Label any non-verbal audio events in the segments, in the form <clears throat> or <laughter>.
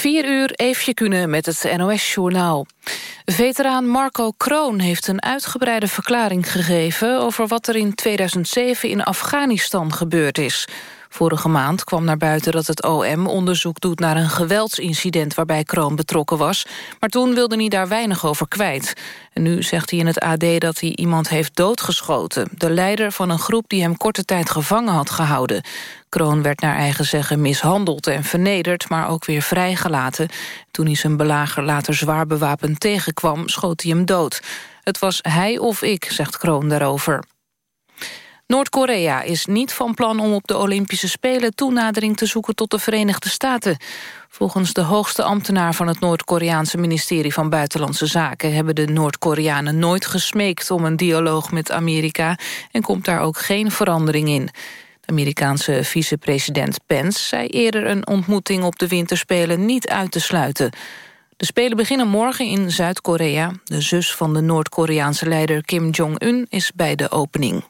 4 uur, Eefje Kunnen met het NOS-journaal. Veteraan Marco Kroon heeft een uitgebreide verklaring gegeven... over wat er in 2007 in Afghanistan gebeurd is. Vorige maand kwam naar buiten dat het OM onderzoek doet... naar een geweldsincident waarbij Kroon betrokken was. Maar toen wilde hij daar weinig over kwijt. En nu zegt hij in het AD dat hij iemand heeft doodgeschoten. De leider van een groep die hem korte tijd gevangen had gehouden. Kroon werd naar eigen zeggen mishandeld en vernederd... maar ook weer vrijgelaten. Toen hij zijn belager later zwaar bewapend tegenkwam... schoot hij hem dood. Het was hij of ik, zegt Kroon daarover. Noord-Korea is niet van plan om op de Olympische Spelen toenadering te zoeken tot de Verenigde Staten. Volgens de hoogste ambtenaar van het Noord-Koreaanse ministerie van Buitenlandse Zaken hebben de Noord-Koreanen nooit gesmeekt om een dialoog met Amerika en komt daar ook geen verandering in. De Amerikaanse vicepresident Pence zei eerder een ontmoeting op de winterspelen niet uit te sluiten. De Spelen beginnen morgen in Zuid-Korea. De zus van de Noord-Koreaanse leider Kim Jong-un is bij de opening.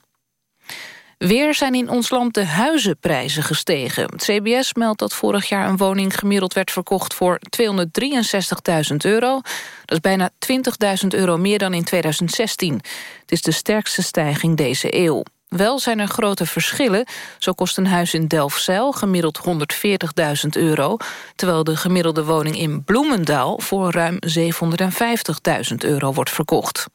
Weer zijn in ons land de huizenprijzen gestegen. Het CBS meldt dat vorig jaar een woning gemiddeld werd verkocht voor 263.000 euro. Dat is bijna 20.000 euro meer dan in 2016. Het is de sterkste stijging deze eeuw. Wel zijn er grote verschillen. Zo kost een huis in Delfzijl gemiddeld 140.000 euro... terwijl de gemiddelde woning in Bloemendaal voor ruim 750.000 euro wordt verkocht.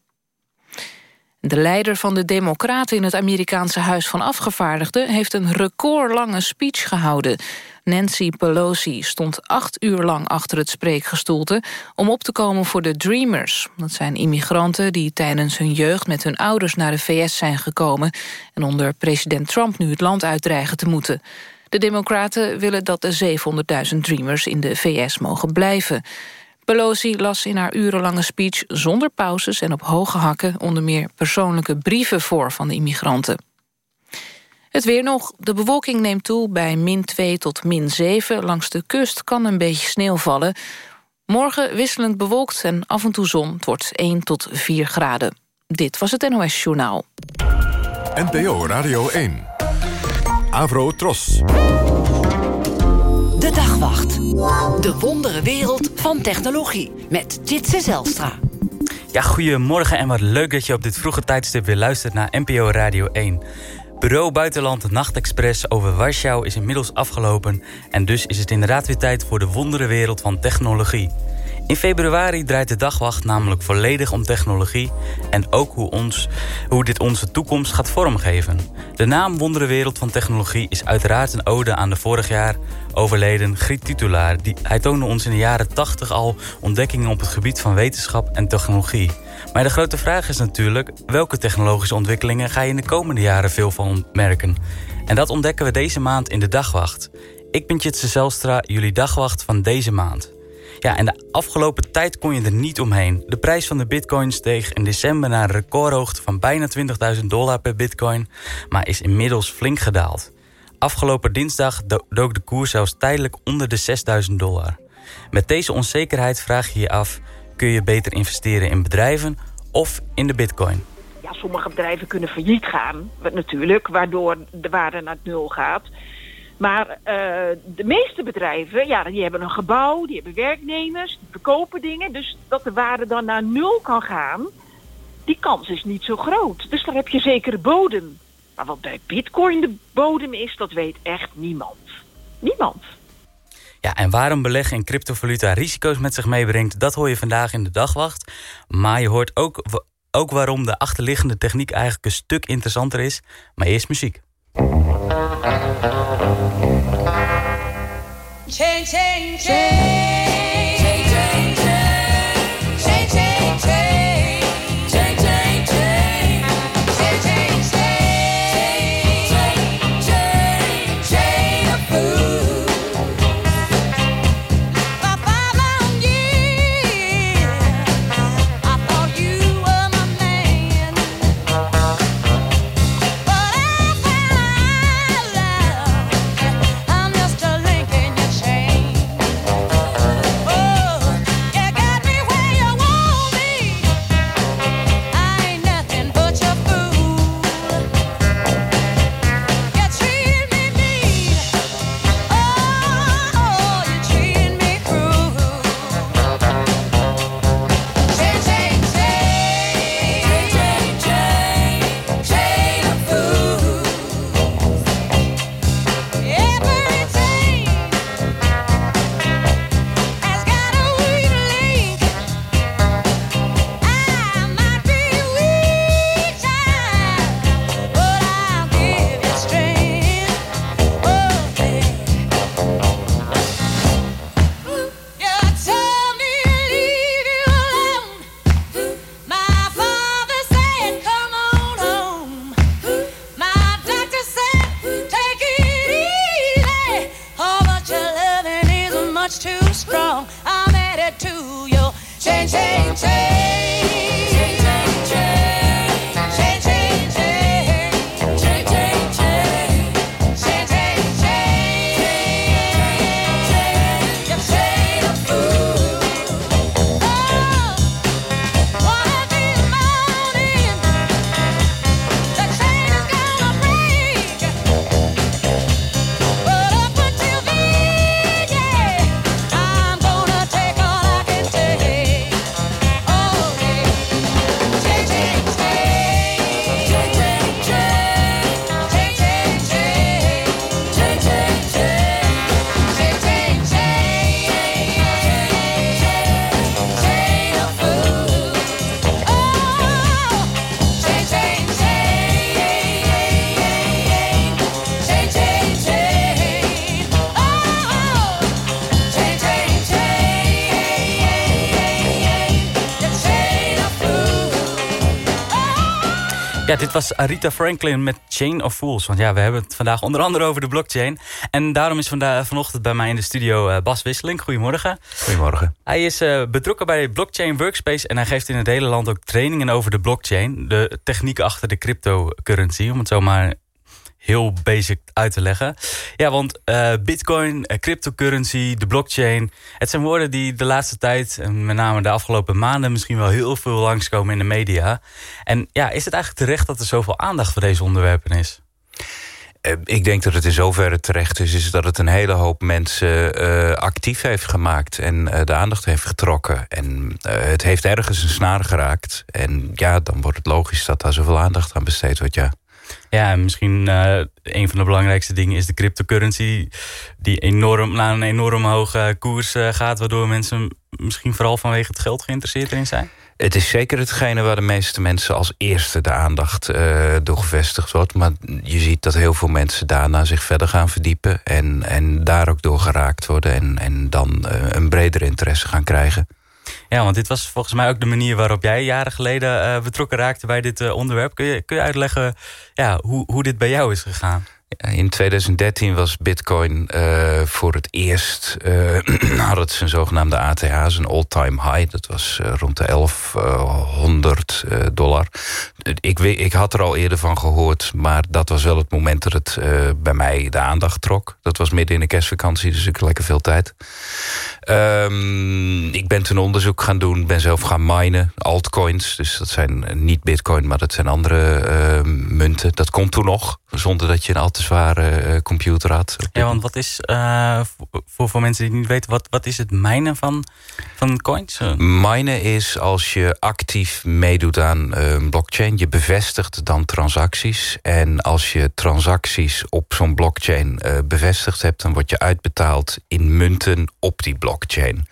De leider van de Democraten in het Amerikaanse Huis van Afgevaardigden... heeft een recordlange speech gehouden. Nancy Pelosi stond acht uur lang achter het spreekgestoelte... om op te komen voor de Dreamers. Dat zijn immigranten die tijdens hun jeugd met hun ouders naar de VS zijn gekomen... en onder president Trump nu het land uitdreigen te moeten. De Democraten willen dat de 700.000 Dreamers in de VS mogen blijven. Pelosi las in haar urenlange speech zonder pauzes en op hoge hakken... onder meer persoonlijke brieven voor van de immigranten. Het weer nog. De bewolking neemt toe bij min 2 tot min 7. Langs de kust kan een beetje sneeuw vallen. Morgen wisselend bewolkt en af en toe zon. Het wordt 1 tot 4 graden. Dit was het NOS Journaal. NPO Radio 1. Avro Tros. De Dagwacht. De wondere wereld van technologie. Met Jitse Zelstra. Ja, goedemorgen en wat leuk dat je op dit vroege tijdstip weer luistert naar NPO Radio 1. Bureau Buitenland Nachtexpress over Warschau is inmiddels afgelopen... en dus is het inderdaad weer tijd voor de wondere wereld van technologie. In februari draait de dagwacht namelijk volledig om technologie... en ook hoe, ons, hoe dit onze toekomst gaat vormgeven. De naam Wondere Wereld van Technologie is uiteraard een ode aan de vorig jaar overleden Griet Titulaar. Die, hij toonde ons in de jaren 80 al ontdekkingen op het gebied van wetenschap en technologie. Maar de grote vraag is natuurlijk... welke technologische ontwikkelingen ga je in de komende jaren veel van merken? En dat ontdekken we deze maand in de Dagwacht. Ik ben Jitse Zelstra, jullie dagwacht van deze maand. Ja, en de afgelopen tijd kon je er niet omheen. De prijs van de bitcoin steeg in december naar een recordhoogte van bijna 20.000 dollar per bitcoin, maar is inmiddels flink gedaald. Afgelopen dinsdag dook de koers zelfs tijdelijk onder de 6000 dollar. Met deze onzekerheid vraag je je af, kun je beter investeren in bedrijven of in de bitcoin? Ja, sommige bedrijven kunnen failliet gaan, natuurlijk, waardoor de waarde naar nul gaat. Maar uh, de meeste bedrijven, ja, die hebben een gebouw, die hebben werknemers, die verkopen dingen. Dus dat de waarde dan naar nul kan gaan, die kans is niet zo groot. Dus daar heb je zekere bodem. Maar wat bij bitcoin de bodem is, dat weet echt niemand. Niemand. Ja, en waarom beleggen in cryptovaluta risico's met zich meebrengt... dat hoor je vandaag in de dagwacht. Maar je hoort ook, ook waarom de achterliggende techniek eigenlijk een stuk interessanter is. Maar eerst muziek. Change, change, change. Ja, dit was Arita Franklin met Chain of Fools. Want ja, we hebben het vandaag onder andere over de blockchain. En daarom is vandaag, vanochtend bij mij in de studio uh, Bas Wisseling. Goedemorgen. Goedemorgen. Hij is uh, betrokken bij Blockchain Workspace... en hij geeft in het hele land ook trainingen over de blockchain. De techniek achter de cryptocurrency, om het zo maar heel basic uit te leggen. Ja, want uh, bitcoin, uh, cryptocurrency, de blockchain... het zijn woorden die de laatste tijd, en met name de afgelopen maanden... misschien wel heel veel langskomen in de media. En ja, is het eigenlijk terecht dat er zoveel aandacht voor deze onderwerpen is? Eh, ik denk dat het in zoverre terecht is, is dat het een hele hoop mensen actief heeft gemaakt en de aandacht heeft getrokken. En het heeft ergens een snaar geraakt. En ja, dan wordt het logisch dat daar zoveel aandacht aan besteed wordt, ja. Ja, misschien uh, een van de belangrijkste dingen is de cryptocurrency. Die enorm naar een enorm hoge koers uh, gaat. Waardoor mensen misschien vooral vanwege het geld geïnteresseerd erin zijn. Het is zeker hetgene waar de meeste mensen als eerste de aandacht uh, door gevestigd wordt. Maar je ziet dat heel veel mensen daarna zich verder gaan verdiepen. En, en daar ook door geraakt worden. En, en dan een breder interesse gaan krijgen. Ja, want dit was volgens mij ook de manier waarop jij jaren geleden uh, betrokken raakte bij dit uh, onderwerp. Kun je, kun je uitleggen ja, hoe, hoe dit bij jou is gegaan? In 2013 was Bitcoin uh, voor het eerst, <clears throat> uh, had het zijn zogenaamde ATH, zijn all-time high. Dat was rond de 1100 dollar. Ik, weet, ik had er al eerder van gehoord, maar dat was wel het moment dat het bij mij de aandacht trok. Dat was midden in de kerstvakantie, dus ik lekker veel tijd. Um, ik ben toen onderzoek gaan doen, ben zelf gaan minen, altcoins. Dus dat zijn niet bitcoin, maar dat zijn andere munten. Dat komt toen nog, zonder dat je een al te zware uh, computer had. Ja, want wat is, voor, voor mensen die niet weten, wat, wat is het minen van, van coins? Minen is als je actief meedoet aan een blockchain. Je bevestigt dan transacties. En als je transacties op zo'n blockchain uh, bevestigd hebt... dan word je uitbetaald in munten op die blockchain.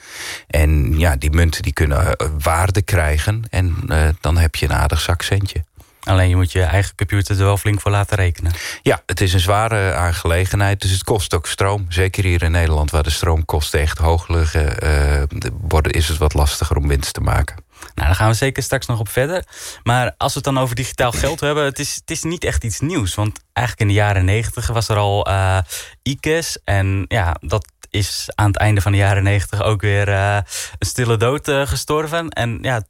En ja, die munten die kunnen waarde krijgen. En dan heb je een aardig zakcentje. Alleen je moet je eigen computer er wel flink voor laten rekenen. Ja, het is een zware aangelegenheid, dus het kost ook stroom. Zeker hier in Nederland, waar de stroomkosten echt hoog liggen... Uh, is het wat lastiger om winst te maken. Nou, daar gaan we zeker straks nog op verder. Maar als we het dan over digitaal geld hebben... het is, het is niet echt iets nieuws. Want eigenlijk in de jaren negentig was er al uh. En ja, dat is aan het einde van de jaren negentig ook weer uh, een stille dood uh, gestorven. En ja,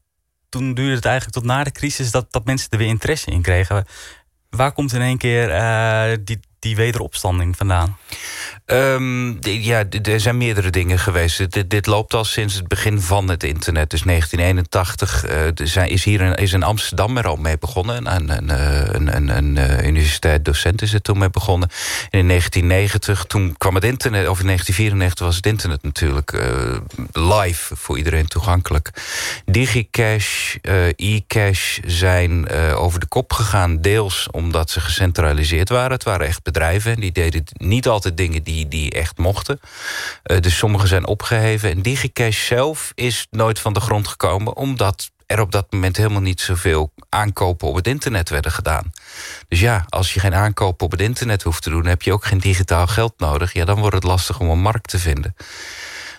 toen duurde het eigenlijk tot na de crisis dat, dat mensen er weer interesse in kregen. Waar komt in één keer die, die wederopstanding vandaan? Um, ja, er zijn meerdere dingen geweest. Dit, loopt al sinds het begin van het internet. Dus 1981 uh, er is hier een, is in Amsterdam er al mee begonnen. Een, een, een, een, uh, universiteit docent is er toen mee begonnen. En in 1990, toen kwam het internet... of in 1994 was het internet natuurlijk uh, live voor iedereen toegankelijk. DigiCash, e-cash zijn over de kop gegaan. Deels omdat ze gecentraliseerd waren. Het waren echt bedrijven. Die deden niet altijd dingen die, die echt mochten. Uh, dus sommige zijn opgeheven. En DigiCash zelf is nooit van de grond gekomen... omdat er op dat moment helemaal niet zoveel aankopen op het internet werden gedaan. Dus ja, als je geen aankopen op het internet hoeft te doen... heb je ook geen digitaal geld nodig. Ja, dan wordt het lastig om een markt te vinden.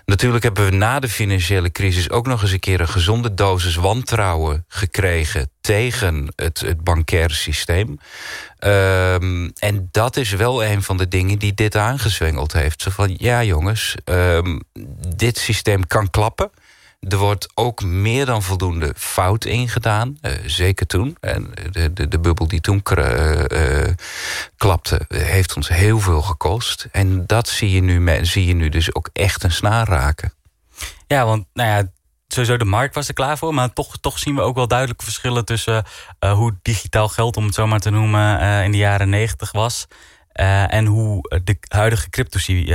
Natuurlijk hebben we na de financiële crisis ook nog eens een keer een gezonde dosis wantrouwen gekregen tegen het, het systeem. Um, en dat is wel een van de dingen die dit aangezwengeld heeft. Zo van, ja jongens, um, dit systeem kan klappen. Er wordt ook meer dan voldoende fout ingedaan. Uh, zeker toen. En de, de, de bubbel die toen uh, klapte, heeft ons heel veel gekost. En dat zie je nu, zie je nu dus ook echt een snaar raken. Ja, want nou ja, sowieso de markt was er klaar voor. Maar toch, toch zien we ook wel duidelijke verschillen tussen hoe digitaal geld, om het zo maar te noemen, in de jaren negentig was. Uh, en hoe de huidige crypto's uh,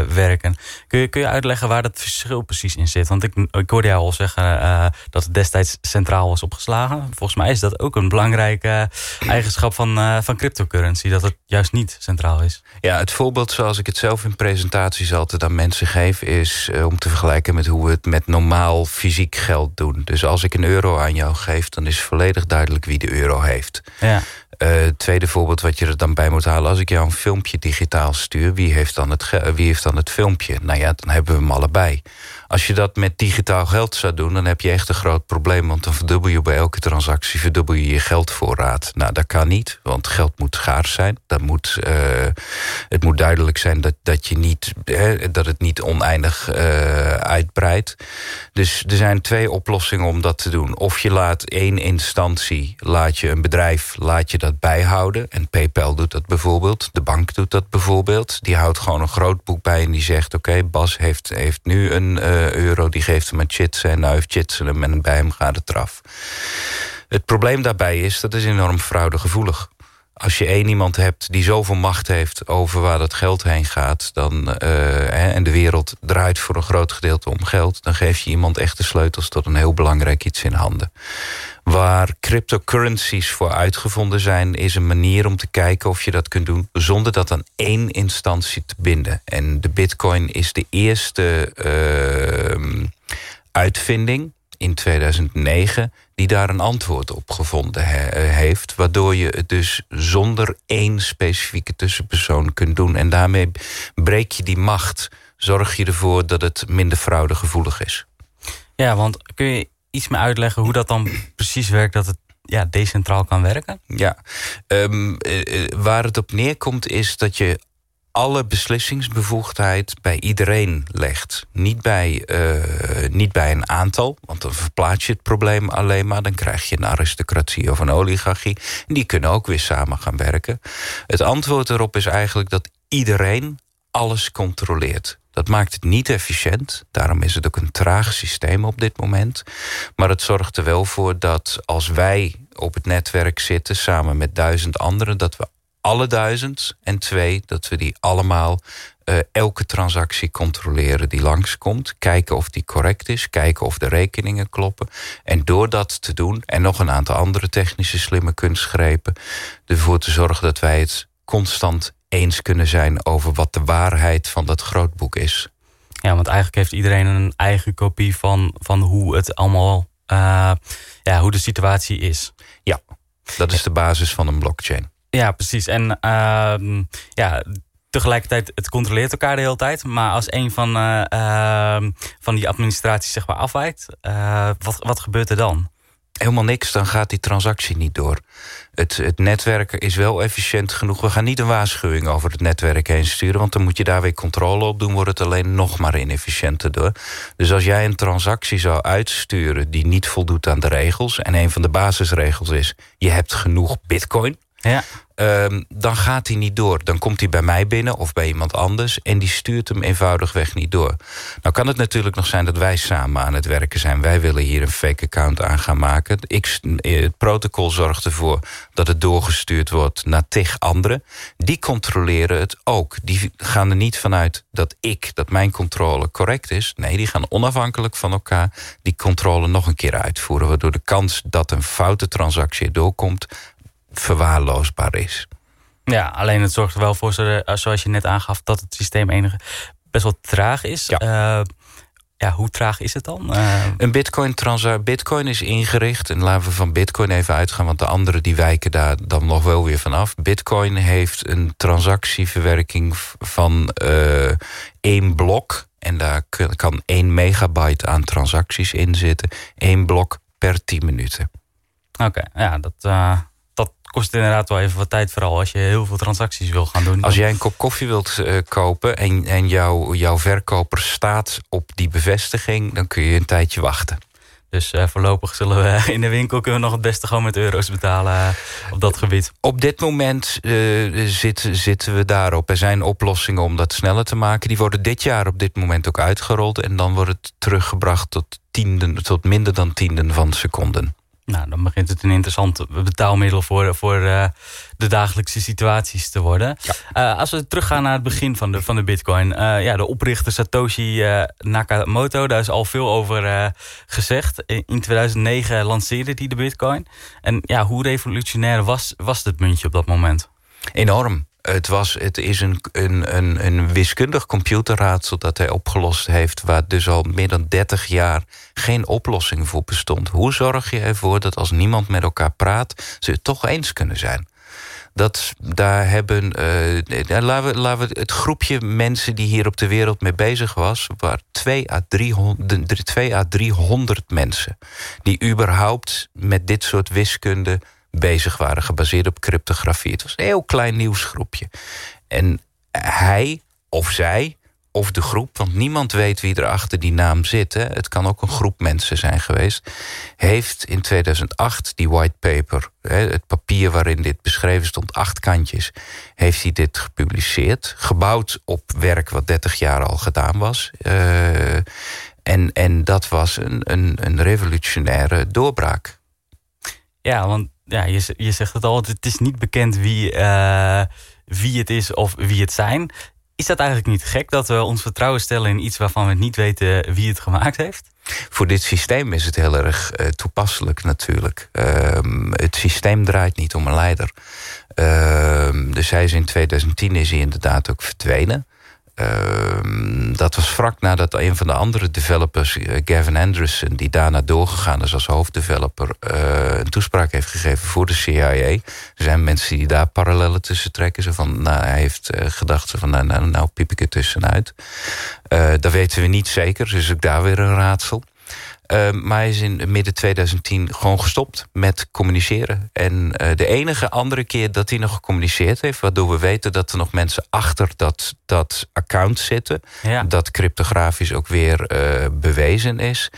werken. Kun je, kun je uitleggen waar dat verschil precies in zit? Want ik, ik hoorde jou al zeggen uh, dat het destijds centraal was opgeslagen. Volgens mij is dat ook een belangrijke eigenschap van, van cryptocurrency. Dat het juist niet centraal is. Ja, het voorbeeld zoals ik het zelf in presentaties altijd aan mensen geef... is om te vergelijken met hoe we het met normaal fysiek geld doen. Dus als ik een euro aan jou geef, dan is volledig duidelijk wie de euro heeft. Ja. Uh, tweede voorbeeld wat je er dan bij moet halen... als ik jou een filmpje digitaal stuur, wie heeft dan het, wie heeft dan het filmpje? Nou ja, dan hebben we hem allebei. Als je dat met digitaal geld zou doen, dan heb je echt een groot probleem. Want dan verdubbel je bij elke transactie verdubbel je je geldvoorraad. Nou, dat kan niet, want geld moet schaars zijn. Dat moet, uh, het moet duidelijk zijn dat, dat, je niet, hè, dat het niet oneindig uh, uitbreidt. Dus er zijn twee oplossingen om dat te doen. Of je laat één instantie, laat je een bedrijf, laat je dat bijhouden. En PayPal doet dat bijvoorbeeld. De bank doet dat bijvoorbeeld. Die houdt gewoon een groot boek bij en die zegt... oké, Bas heeft, heeft nu een... Uh, euro, die geeft hem een chitsen en nou heeft chitsen hem en bij hem gaat het eraf. Het probleem daarbij is, dat is enorm fraudegevoelig. Als je één iemand hebt die zoveel macht heeft over waar dat geld heen gaat... Dan, uh, en de wereld draait voor een groot gedeelte om geld... dan geef je iemand echt de sleutels tot een heel belangrijk iets in handen. Waar cryptocurrencies voor uitgevonden zijn... is een manier om te kijken of je dat kunt doen... zonder dat aan één instantie te binden. En de bitcoin is de eerste uh, uitvinding in 2009 die daar een antwoord op gevonden heeft... waardoor je het dus zonder één specifieke tussenpersoon kunt doen. En daarmee breek je die macht, zorg je ervoor dat het minder fraudegevoelig is. Ja, want kun je iets meer uitleggen hoe dat dan precies werkt... dat het ja, decentraal kan werken? Ja, um, waar het op neerkomt is dat je alle beslissingsbevoegdheid bij iedereen legt. Niet bij, uh, niet bij een aantal, want dan verplaats je het probleem alleen maar. Dan krijg je een aristocratie of een oligarchie. En die kunnen ook weer samen gaan werken. Het antwoord erop is eigenlijk dat iedereen alles controleert. Dat maakt het niet efficiënt. Daarom is het ook een traag systeem op dit moment. Maar het zorgt er wel voor dat als wij op het netwerk zitten... samen met duizend anderen, dat we alle duizend. En twee, dat we die allemaal uh, elke transactie controleren die langskomt. Kijken of die correct is. Kijken of de rekeningen kloppen. En door dat te doen, en nog een aantal andere technische slimme kunstgrepen... ervoor te zorgen dat wij het constant eens kunnen zijn... over wat de waarheid van dat grootboek is. Ja, want eigenlijk heeft iedereen een eigen kopie van, van hoe het allemaal... Uh, ja, hoe de situatie is. Ja, dat is de basis van een blockchain. Ja, precies. En uh, ja, tegelijkertijd, het controleert elkaar de hele tijd. Maar als een van, uh, uh, van die administraties zeg maar afwijkt, eh, wat, wat gebeurt er dan? Helemaal niks, dan gaat die transactie niet door. Het, het netwerk is wel efficiënt genoeg. We gaan niet een waarschuwing over het netwerk heen sturen... want dan moet je daar weer controle op doen... wordt het alleen nog maar inefficiënter door. Dus als jij een transactie zou uitsturen... die niet voldoet aan de regels... en een van de basisregels is... je hebt genoeg bitcoin... Ja. Um, dan gaat hij niet door. Dan komt hij bij mij binnen of bij iemand anders... en die stuurt hem eenvoudigweg niet door. Nou kan het natuurlijk nog zijn dat wij samen aan het werken zijn. Wij willen hier een fake account aan gaan maken. Ik, het protocol zorgt ervoor dat het doorgestuurd wordt naar tig anderen. Die controleren het ook. Die gaan er niet vanuit dat ik, dat mijn controle correct is. Nee, die gaan onafhankelijk van elkaar die controle nog een keer uitvoeren... waardoor de kans dat een foute transactie doorkomt verwaarloosbaar is. Ja, alleen het zorgt er wel voor, eh, zoals je net aangaf... dat het systeem enige best wel traag is. Ja. Uh, ja, hoe traag is het dan? Uh... Een bitcoin, bitcoin is ingericht, en laten we van bitcoin even uitgaan... want de anderen die wijken daar dan nog wel weer vanaf. Bitcoin heeft een transactieverwerking van uh, één blok... en daar kan één megabyte aan transacties in zitten. Eén blok per 10 minuten. Oké, ja, dat kost inderdaad wel even wat tijd. Vooral als je heel veel transacties wil gaan doen. Als jij een kop koffie wilt uh, kopen en, en jouw jouw verkoper staat op die bevestiging... dan kun je een tijdje wachten. Dus uh, voorlopig zullen we <laughs> in de winkel kunnen we nog het beste gewoon met euro's betalen uh, op dat gebied. Op dit moment uh, zit, zitten we daarop. Er zijn oplossingen om dat sneller te maken. Die worden dit jaar op dit moment ook uitgerold. En dan wordt het teruggebracht tot, tienden, tot minder dan tienden van seconden. Nou, dan begint het een interessant betaalmiddel voor, voor uh, de dagelijkse situaties te worden. Ja. Uh, als we teruggaan naar het begin van de, van de bitcoin. Uh, ja, de oprichter Satoshi Nakamoto, daar is al veel over gezegd. In 2009 lanceerde hij de bitcoin. En ja, hoe revolutionair was, was dit muntje op dat moment? Enorm. Het, was, het is een, een, een, een wiskundig computerraadsel dat hij opgelost heeft... waar dus al meer dan 30 jaar geen oplossing voor bestond. Hoe zorg je ervoor dat als niemand met elkaar praat... ze het toch eens kunnen zijn? Dat daar hebben, uh, we, we het groepje mensen die hier op de wereld mee bezig was, waar 2 à 300, 2 à 300 mensen die überhaupt met dit soort wiskunde bezig waren, gebaseerd op cryptografie. Het was een heel klein nieuwsgroepje. En hij of zij of de groep, want niemand weet wie er achter die naam zit. Hè. Het kan ook een groep mensen zijn geweest. Heeft in 2008 die white paper, hè, het papier waarin dit beschreven stond, acht kantjes, heeft hij dit gepubliceerd. Gebouwd op werk wat 30 jaar al gedaan was. Uh, en, en dat was een, een, een revolutionaire doorbraak. Ja, want ja, je, je zegt het al, het is niet bekend wie, uh, wie het is of wie het zijn. Is dat eigenlijk niet gek dat we ons vertrouwen stellen in iets waarvan we niet weten wie het gemaakt heeft? Voor dit systeem is het heel erg uh, toepasselijk natuurlijk. Uh, het systeem draait niet om een leider. Uh, dus hij is in 2010 is hij inderdaad ook verdwenen. Uh, dat was vlak nadat een van de andere developers, uh, Gavin Anderson... die daarna doorgegaan is als hoofddeveloper... Uh, een toespraak heeft gegeven voor de CIA. Er zijn mensen die daar parallellen tussen trekken. Zo van, nou, hij heeft uh, gedacht van, nou, nou, nou piep ik er tussenuit. dat weten we niet zeker, dus ook daar weer een raadsel. Uh, maar hij is in midden 2010 gewoon gestopt met communiceren. En uh, de enige andere keer dat hij nog gecommuniceerd heeft... waardoor we weten dat er nog mensen achter dat, dat account zitten... Ja. dat cryptografisch ook weer uh, bewezen is...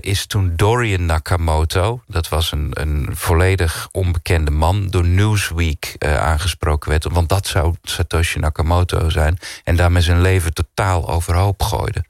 is toen Dorian Nakamoto, dat was een, een volledig onbekende man... door Newsweek aangesproken werd. Want dat zou Satoshi Nakamoto zijn. En daarmee zijn leven totaal overhoop gooide.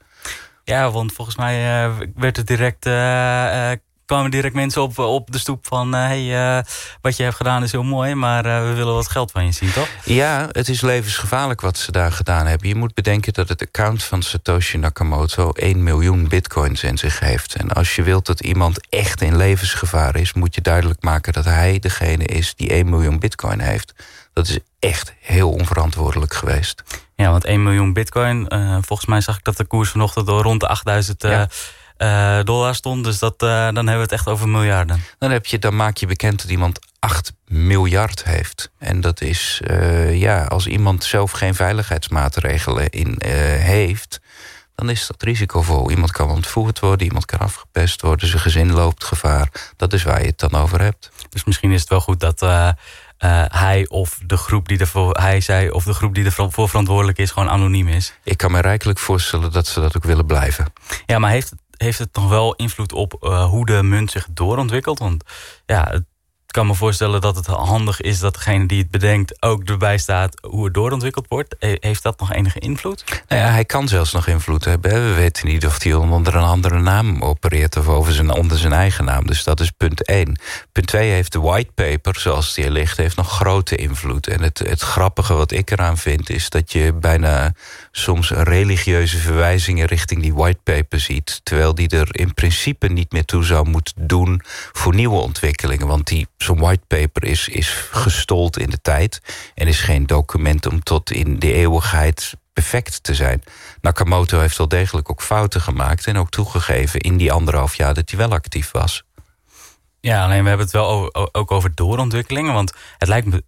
Ja, want volgens mij uh, werd het direct, uh, uh, kwamen direct mensen op, op de stoep van... hey, wat je hebt gedaan is heel mooi, maar we willen wat geld van je zien, toch? Ja, het is levensgevaarlijk wat ze daar gedaan hebben. Je moet bedenken dat het account van Satoshi Nakamoto... 1 miljoen bitcoins in zich heeft. En als je wilt dat iemand echt in levensgevaar is... moet je duidelijk maken dat hij degene is die 1 miljoen bitcoin heeft. Dat is echt heel onverantwoordelijk geweest. Ja, want 1 miljoen bitcoin, uh, volgens mij zag ik dat de koers vanochtend rond de 8000 uh, ja. uh, dollar stond. Dus dat, dan hebben we het echt over miljarden. Dan, heb je, dan maak je bekend dat iemand 8 miljard heeft. En dat is, ja, als iemand zelf geen veiligheidsmaatregelen in heeft dan is dat risicovol. Iemand kan ontvoerd worden, iemand kan afgepest worden... zijn gezin loopt gevaar. Dat is waar je het dan over hebt. Dus misschien is het wel goed dat uh, uh, hij of de groep die ervoor... hij zei of de groep die ervoor verantwoordelijk is... gewoon anoniem is. Ik kan me rijkelijk voorstellen dat ze dat ook willen blijven. Ja, maar heeft het, heeft het nog wel invloed op uh, hoe de munt zich doorontwikkelt? Want ja, het kan me voorstellen dat het handig is dat degene die het bedenkt ook erbij staat hoe het doorontwikkeld wordt. Heeft dat nog enige invloed? Nou ja, hij kan zelfs nog invloed hebben. We weten niet of hij onder een andere naam opereert of over zijn, onder zijn eigen naam. Dus dat is punt 1. Punt 2 heeft de white paper, zoals die er ligt, heeft nog grote invloed. En het, het grappige wat ik eraan vind is dat je bijna soms religieuze verwijzingen richting die white paper ziet. Terwijl die er in principe niet meer toe zou moeten doen voor nieuwe ontwikkelingen. Want die zo'n whitepaper is, is gestold in de tijd... en is geen document om tot in de eeuwigheid perfect te zijn. Nakamoto heeft wel degelijk ook fouten gemaakt... en ook toegegeven in die anderhalf jaar dat hij wel actief was. Ja, alleen we hebben het wel ook over doorontwikkelingen. Want het lijkt me,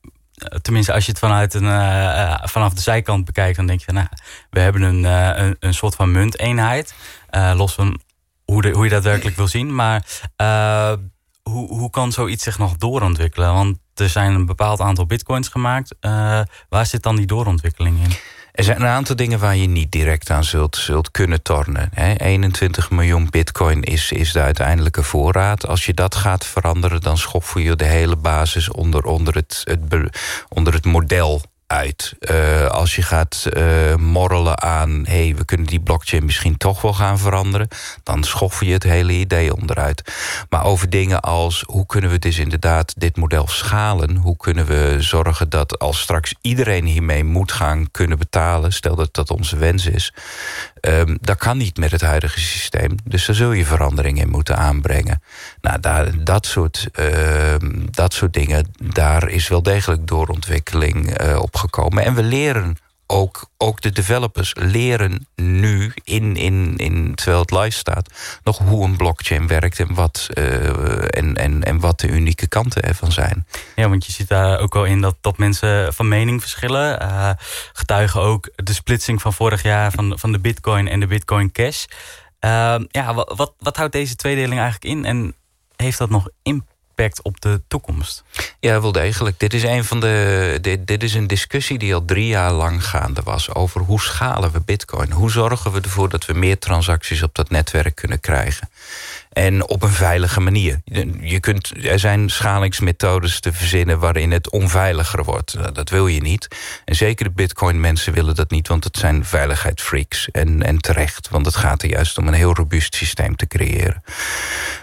tenminste als je het vanuit een, uh, vanaf de zijkant bekijkt... dan denk je, nou, we hebben een, uh, een, een, soort van munteenheid. Los van hoe, hoe je dat werkelijk wil zien. Maar hoe, hoe kan zoiets zich nog doorontwikkelen? Want er zijn een bepaald aantal bitcoins gemaakt. waar zit dan die doorontwikkeling in? Er zijn een aantal dingen waar je niet direct aan zult, zult kunnen tornen. 21 miljoen bitcoin is, is de uiteindelijke voorraad. Als je dat gaat veranderen, dan schoffel je de hele basis onder, onder, het, het, onder het model uit. Uh, als je gaat uh, morrelen aan... hey, we kunnen die blockchain misschien toch wel gaan veranderen... dan schoffel je het hele idee onderuit. Maar over dingen als... hoe kunnen we dus inderdaad dit model schalen? Hoe kunnen we zorgen dat als straks iedereen hiermee moet gaan kunnen betalen... stel dat dat onze wens is... Um, dat kan niet met het huidige systeem. Dus daar zul je verandering in moeten aanbrengen. Nou, daar, dat, soort, uh, dat soort dingen, daar is wel degelijk doorontwikkeling uh, op gekomen. En we leren ook, ook de developers leren nu, in, in, in, terwijl het live staat... nog hoe een blockchain werkt en wat, uh, en, en, en wat de unieke kanten ervan zijn. Ja, want je ziet daar ook wel in dat, dat mensen van mening verschillen. Uh, getuigen ook de splitsing van vorig jaar van, van de bitcoin en de bitcoin cash. Uh, ja, wat, wat houdt deze tweedeling eigenlijk in? En heeft dat nog impact? Op de toekomst? Ja, wel degelijk. Dit is, een van de, dit, dit is een discussie die al drie jaar lang gaande was... over hoe schalen we bitcoin? Hoe zorgen we ervoor dat we meer transacties op dat netwerk kunnen krijgen? En op een veilige manier. Je kunt, er zijn schalingsmethodes te verzinnen waarin het onveiliger wordt. Nou, dat wil je niet. En zeker de bitcoin mensen willen dat niet, want het zijn veiligheidsfreaks. En, en terecht, want het gaat er juist om een heel robuust systeem te creëren.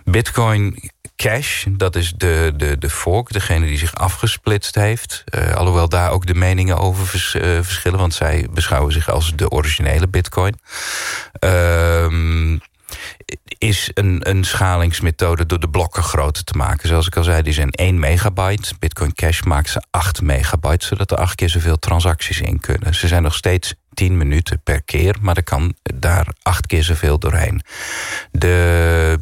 Bitcoin Cash, dat is de, de, de fork, degene die zich afgesplitst heeft. Uh, alhoewel daar ook de meningen over uh, verschillen... want zij beschouwen zich als de originele bitcoin. Ehm is een, een schalingsmethode door de blokken groter te maken. Zoals ik al zei, die zijn 1 megabyte. Bitcoin Cash maakt ze 8 megabyte... zodat er acht keer zoveel transacties in kunnen. Ze zijn nog steeds 10 minuten per keer, maar er kan daar acht keer zoveel doorheen. De,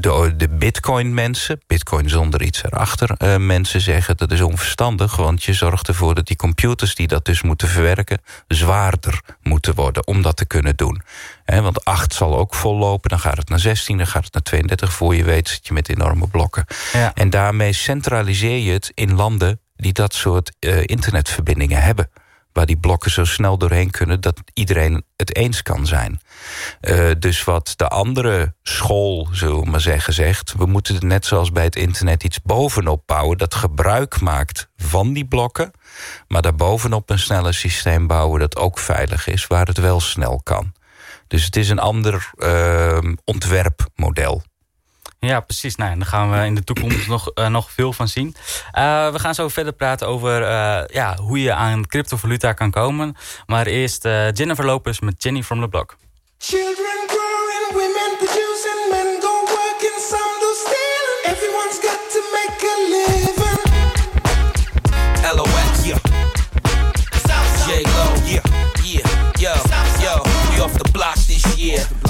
de, de bitcoin mensen, bitcoin zonder iets erachter, uh, mensen zeggen dat is onverstandig, want je zorgt ervoor dat die computers die dat dus moeten verwerken, zwaarder moeten worden om dat te kunnen doen. He, want 8 zal ook vol lopen, dan gaat het naar 16, dan gaat het naar 32. Voor je weet zit je met enorme blokken. Ja. En daarmee centraliseer je het in landen die dat soort uh, internetverbindingen hebben waar die blokken zo snel doorheen kunnen... dat iedereen het eens kan zijn. Uh, dus wat de andere school, zullen we maar zeggen, zegt... we moeten net zoals bij het internet iets bovenop bouwen... dat gebruik maakt van die blokken... maar daarbovenop een sneller systeem bouwen dat ook veilig is... waar het wel snel kan. Dus het is een ander uh, ontwerpmodel. Ja, precies. Nou, daar gaan we in de toekomst nog, uh, nog veel van zien. Uh, we gaan zo verder praten over uh, ja, hoe je aan cryptovaluta kan komen. Maar eerst Jennifer Lopez met Jenny from the Block. Children growing, women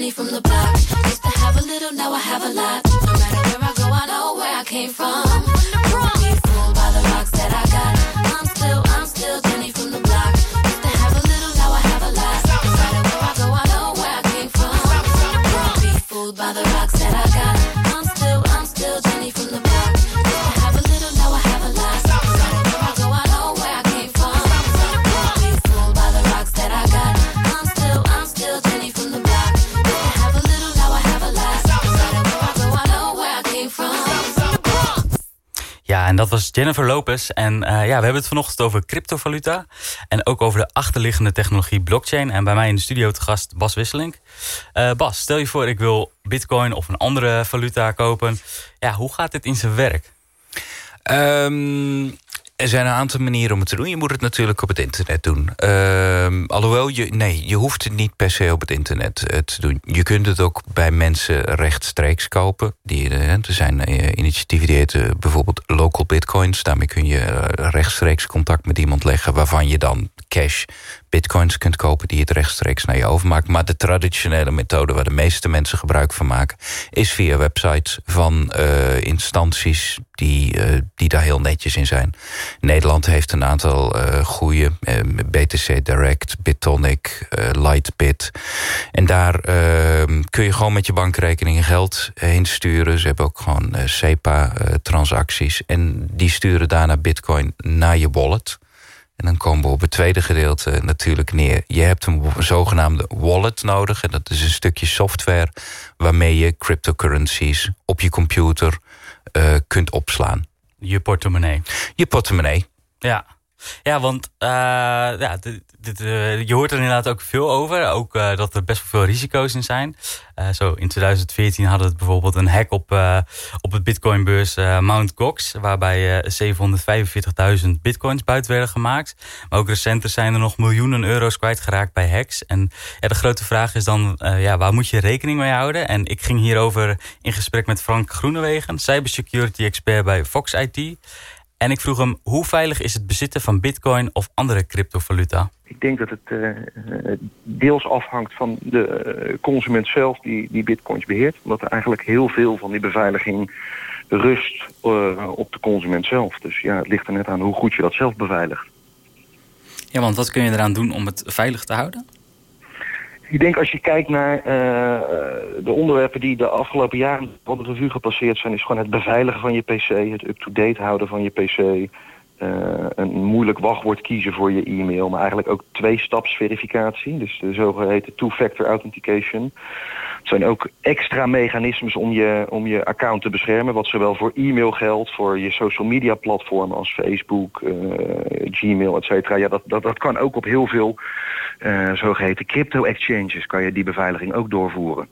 Jenny from the block. Used to have a little, now I have a lot. Jennifer Lopez. En eh, ja, we hebben het vanochtend over cryptovaluta. En ook over de achterliggende technologie blockchain. En bij mij in de studio te gast Bas Wisselink. Eh, Bas, stel je voor ik wil bitcoin of een andere valuta kopen. Ja, hoe gaat dit in zijn werk? Ehm, er zijn een aantal manieren om het te doen. Je moet het natuurlijk op het internet doen. Ehm, alhoewel, je, nee, je hoeft het niet per se op het internet eh, te doen. Je kunt het ook bij mensen rechtstreeks kopen. Die, eh, er zijn eh, initiatieven die heten bijvoorbeeld local bitcoins. Daarmee kun je rechtstreeks contact met iemand leggen... waarvan je dan cash bitcoins kunt kopen... die het rechtstreeks naar je overmaakt. Maar de traditionele methode waar de meeste mensen gebruik van maken... is via websites van eh, instanties die, eh, die daar heel netjes in zijn. Nederland heeft een aantal eh goede, BTC Direct, Bitonic, Lightbit. En daar eh, kun je gewoon met je bankrekening geld heen sturen. Ze hebben ook gewoon SEPA-transacties. en die sturen daarna bitcoin naar je wallet. En dan komen we op het tweede gedeelte natuurlijk neer. Je hebt een zogenaamde wallet nodig. En dat is een stukje software waarmee je cryptocurrencies op je computer eh, kunt opslaan. Je portemonnee. Je portemonnee. Ja, ja want eh, ja, dit, dit, eh, je hoort er inderdaad ook veel over. Ook eh, dat er best wel veel risico's in zijn. Zo in 2014 hadden we bijvoorbeeld een hack op, op het bitcoinbeurs Mt. Gox. Waarbij eh 745.000 bitcoins buiten werden gemaakt. Maar ook recenter zijn er nog miljoenen euro's kwijtgeraakt bij hacks. En ja, de grote vraag is dan, ja, waar moet je rekening mee houden? En ik ging hierover in gesprek met Frank Groenewegen. Cybersecurity expert bij Fox IT. En ik vroeg hem, hoe veilig is het bezitten van bitcoin of andere cryptovaluta? Ik denk dat het eh, deels afhangt van de eh, consument zelf die, die bitcoins beheert. Omdat er eigenlijk heel veel van die beveiliging rust eh, op de consument zelf. Dus ja, het ligt er net aan hoe goed je dat zelf beveiligt. Ja, want wat kun je eraan doen om het veilig te houden? Ik denk als je kijkt naar eh, de onderwerpen die de afgelopen jaren op de revue gepasseerd zijn... is gewoon het beveiligen van je pc, het up-to-date houden van je pc... eh, een moeilijk wachtwoord kiezen voor je e-mail... maar eigenlijk ook twee-stapsverificatie, dus de zogeheten two-factor authentication... Het zijn ook extra mechanismes om je, om je account te beschermen... wat zowel voor e-mail geldt, voor je social media platformen... als Facebook, eh, Gmail, et cetera. Ja, dat, dat, dat kan ook op heel veel eh, zogeheten crypto-exchanges... kan je die beveiliging ook doorvoeren.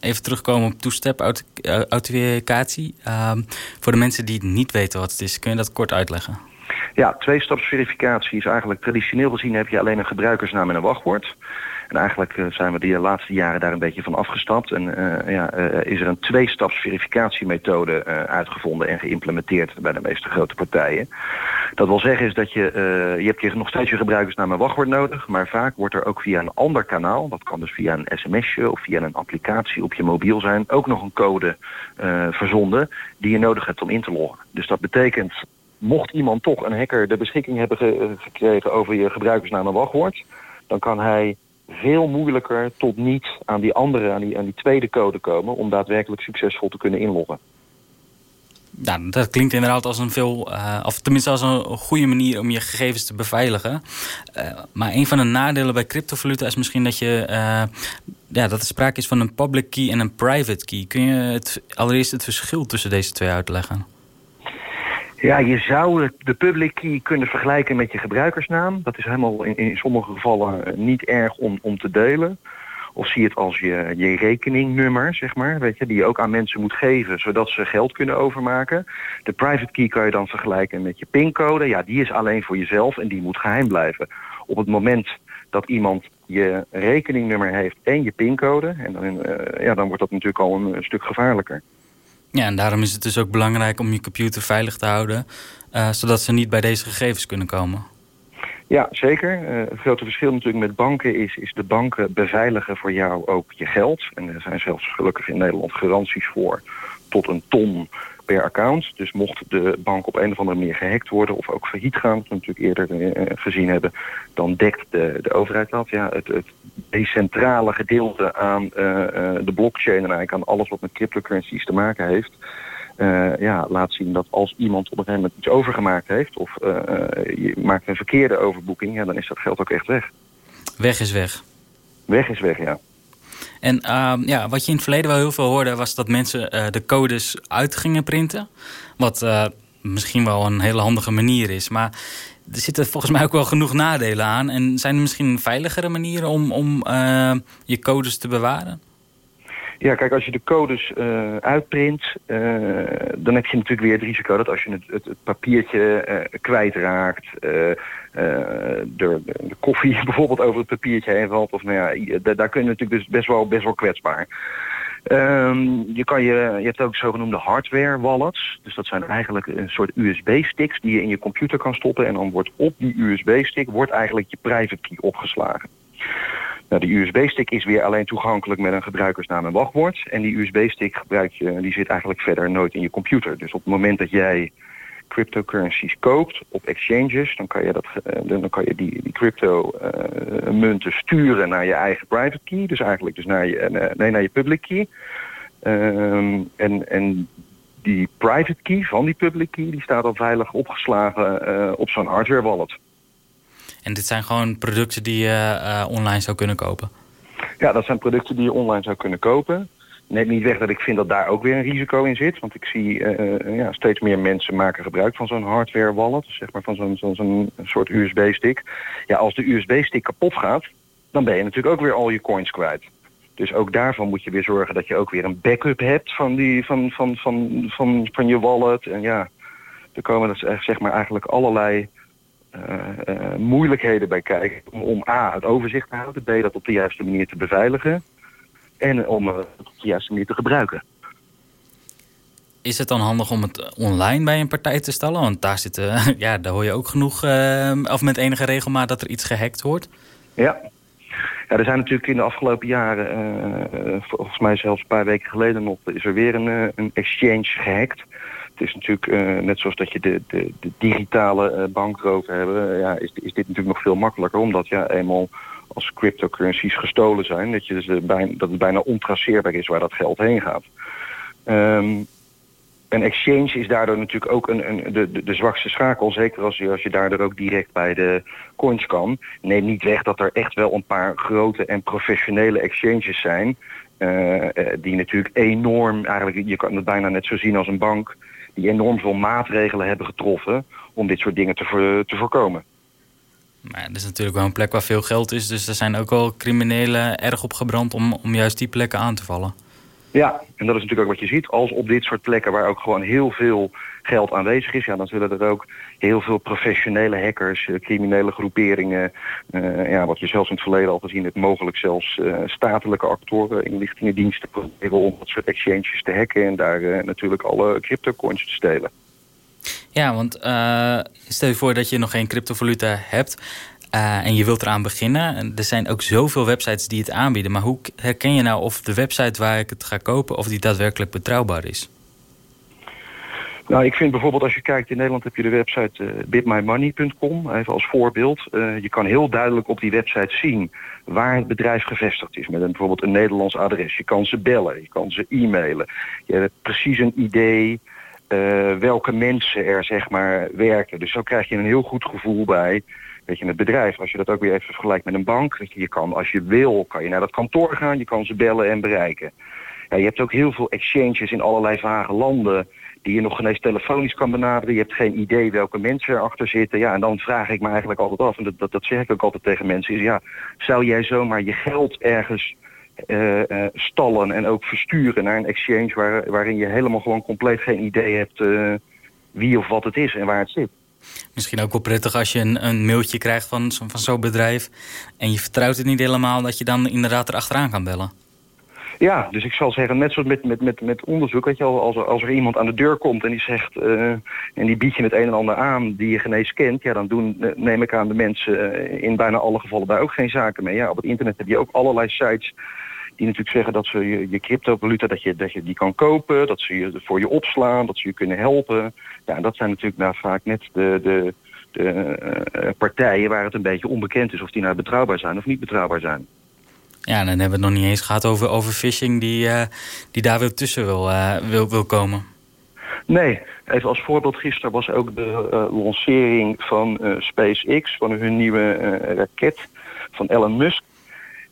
Even terugkomen op two-step aut- authenticatie. Ehm, voor de mensen die niet weten wat het is, kun je dat kort uitleggen? Ja, tweestapsverificatie is eigenlijk traditioneel gezien heb je alleen een gebruikersnaam en een wachtwoord. En eigenlijk eh, zijn we de laatste jaren daar een beetje van afgestapt. En eh, ja, eh, is er een tweestapsverificatiemethode uitgevonden en geïmplementeerd bij de meeste grote partijen. Dat wil zeggen is dat je, je hebt nog steeds je gebruikersnaam en wachtwoord nodig. Maar vaak wordt er ook via een ander kanaal, dat kan dus via een sms'je of via een applicatie op je mobiel zijn, ook nog een code verzonden die je nodig hebt om in te loggen. Dus dat betekent mocht iemand toch een hacker de beschikking hebben ge- gekregen over je gebruikersnaam en wachtwoord, dan kan hij veel moeilijker tot niet aan die andere, aan die, tweede code komen om daadwerkelijk succesvol te kunnen inloggen. Nou, dat klinkt inderdaad als een veel, eh, of tenminste als een goede manier om je gegevens te beveiligen. Eh, maar een van de nadelen bij cryptovaluta is misschien dat je, eh, ja, dat er sprake is van een public key en een private key. Kun je het, allereerst het verschil tussen deze twee uitleggen? Ja, je zou de public key kunnen vergelijken met je gebruikersnaam. Dat is helemaal in, in sommige gevallen eh, niet erg om, om te delen. Of zie het als je, je rekeningnummer, zeg maar, weet je, die je ook aan mensen moet geven, zodat ze geld kunnen overmaken. De private key kan je dan vergelijken met je pincode. Ja, die is alleen voor jezelf en die moet geheim blijven. Op het moment dat iemand je rekeningnummer heeft en je pincode. En dan, eh, ja, dan wordt dat natuurlijk al een, stuk gevaarlijker. Ja, en daarom is het dus ook belangrijk om je computer veilig te houden... Uh, zodat ze niet bij deze gegevens kunnen komen. Ja, zeker. Uh, het grote verschil natuurlijk met banken is... is de banken beveiligen voor jou ook je geld. En er zijn zelfs gelukkig in Nederland garanties voor tot een ton per account. Dus mocht de bank op een of andere manier gehackt worden... of ook failliet gaan, wat we natuurlijk eerder uh, gezien hebben... dan dekt de, de overheid dat. Ja, het, het decentrale gedeelte aan uh, de blockchain... en eigenlijk aan alles wat met cryptocurrencies te maken heeft... Uh, ja, laat zien dat als iemand op een gegeven moment iets overgemaakt heeft... of uh, je maakt een verkeerde overboeking, ja, dan is dat geld ook echt weg. Weg is weg. Weg is weg, ja. En uh, ja, wat je in het verleden wel heel veel hoorde... was dat mensen uh, de codes uit gingen printen. Wat uh, misschien wel een hele handige manier is. Maar er zitten volgens mij ook wel genoeg nadelen aan. En zijn er misschien veiligere manieren om, om uh, je codes te bewaren? Ja, kijk, als je de codes uh, uitprint, uh, dan heb je natuurlijk weer het risico dat als je het, het, het papiertje uh, kwijtraakt, de, de, koffie <laughs> bijvoorbeeld over het papiertje heen valt, of nou ja, daar kun je natuurlijk dus best wel, best wel kwetsbaar. Um, je, kan je, je hebt ook zogenoemde hardware wallets. Dus dat zijn eigenlijk een soort USB-sticks die je in je computer kan stoppen. En dan wordt op die USB-stick wordt eigenlijk je private key opgeslagen. Nou, die USB-stick is weer alleen toegankelijk met een gebruikersnaam en wachtwoord. En die USB-stick gebruik je, die zit eigenlijk verder nooit in je computer. Dus op het moment dat jij cryptocurrencies koopt op exchanges, dan kan je, dat, dan kan je die, die crypto uh, munten sturen naar je eigen private key. Dus eigenlijk dus naar je, nee, naar je public key. Um, en, en die private key van die public key, die staat al veilig opgeslagen op zo'n hardware wallet. En dit zijn gewoon producten die je uh, online zou kunnen kopen? Ja, dat zijn producten die je online zou kunnen kopen. Neemt niet weg dat ik vind dat daar ook weer een risico in zit. Want ik zie uh, ja, steeds meer mensen maken gebruik van zo'n hardware wallet. Zeg maar van zo'n soort USB-stick. Ja, als de USB-stick kapot gaat, dan ben je natuurlijk ook weer al je coins kwijt. Dus ook daarvan moet je weer zorgen dat je ook weer een backup hebt van, die, van, van, van, van, van je wallet. En ja, er komen dus zeg maar eigenlijk allerlei moeilijkheden bij kijken. Om, om, A, het overzicht te houden. B, dat op de juiste manier te beveiligen. En om het op de juiste manier te gebruiken. Is het dan handig om het online bij een partij te stellen? Want daar, zitten, <laughs> ja, daar hoor je ook genoeg, of met enige regelmaat, dat er iets gehackt wordt. Ja, ja, er zijn natuurlijk in de afgelopen jaren, uh, volgens mij zelfs een paar weken geleden nog, is er weer een, een exchange gehackt. Het is natuurlijk, uh, net zoals dat je de, de, de digitale uh, bankroven hebben, ja, is, is dit natuurlijk nog veel makkelijker. Omdat ja, eenmaal als cryptocurrencies gestolen zijn, dat, je dus bijna, dat het bijna ontraceerbaar is waar dat geld heen gaat. Um, een exchange is daardoor natuurlijk ook een, een, de, de, zwakste schakel. Zeker als je, als je daardoor ook direct bij de coins kan. Neem niet weg dat er echt wel een paar grote en professionele exchanges zijn. Die natuurlijk enorm, eigenlijk, je kan het bijna net zo zien als een bank die enorm veel maatregelen hebben getroffen om dit soort dingen te, te voorkomen. Maar dat is natuurlijk wel een plek waar veel geld is, dus er zijn ook wel criminelen erg op gebrand om, om juist die plekken aan te vallen. Ja, en dat is natuurlijk ook wat je ziet. Als op dit soort plekken waar ook gewoon heel veel geld aanwezig is... Ja, dan zullen er ook heel veel professionele hackers, uh, criminele groeperingen... Uh, ja, wat je zelfs in het verleden al gezien hebt... mogelijk zelfs uh, statelijke actoren, inlichtingendiensten... proberen om dat soort exchanges te hacken... en daar natuurlijk alle cryptocoins te stelen. Ja, want stel je voor dat je nog geen cryptovaluta hebt... En je wilt eraan beginnen. Er zijn ook zoveel websites die het aanbieden. Maar hoe herken je nou of de website waar ik het ga kopen... of die daadwerkelijk betrouwbaar is? Nou, ik vind bijvoorbeeld als je kijkt... in Nederland heb je de website uh, bitmymoney.com, even als voorbeeld. Uh, je kan heel duidelijk op die website zien... waar het bedrijf gevestigd is. Met een, bijvoorbeeld een Nederlands adres. Je kan ze bellen, je kan ze e-mailen. Je hebt precies een idee... welke mensen er zeg maar werken. Dus zo krijg je een heel goed gevoel bij weet je, het bedrijf. Als je dat ook weer even vergelijkt met een bank. Weet je, je kan, als je wil, kan je naar dat kantoor gaan. Je kan ze bellen en bereiken. Ja, je hebt ook heel veel exchanges in allerlei vage landen die je nog geen eens telefonisch kan benaderen. Je hebt geen idee welke mensen erachter zitten. Ja, en dan vraag ik me eigenlijk altijd af, en dat, dat, dat zeg ik ook altijd tegen mensen, is ja, zou jij zomaar je geld ergens uh, uh, stallen en ook versturen naar een exchange waar, waarin je helemaal gewoon compleet geen idee hebt uh, wie of wat het is en waar het zit? Misschien ook wel prettig als je een, een mailtje krijgt van, van zo'n bedrijf... en je vertrouwt het niet helemaal, dat je dan inderdaad erachteraan kan bellen. Ja, dus ik zal zeggen, net zoals met, met, met, met onderzoek, weet je al, als er, als er iemand aan de deur komt en die zegt, uh, en die biedt je het een en ander aan die je genees kent, ja, dan doen, neem ik aan de mensen uh, in bijna alle gevallen daar ook geen zaken mee. Ja, op het internet heb je ook allerlei sites die natuurlijk zeggen dat ze je, je cryptovaluta, dat je, dat je die kan kopen, dat ze je voor je opslaan, dat ze je kunnen helpen. Ja, dat zijn natuurlijk nou vaak net de, de, de partijen waar het een beetje onbekend is of die nou betrouwbaar zijn of niet betrouwbaar zijn. Ja, dan hebben we het nog niet eens gehad over, over phishing die, uh, die daar weer tussen wil, uh, wil, wil komen. Nee, even als voorbeeld, gisteren was ook de uh, lancering van SpaceX, van hun nieuwe raket van Elon Musk.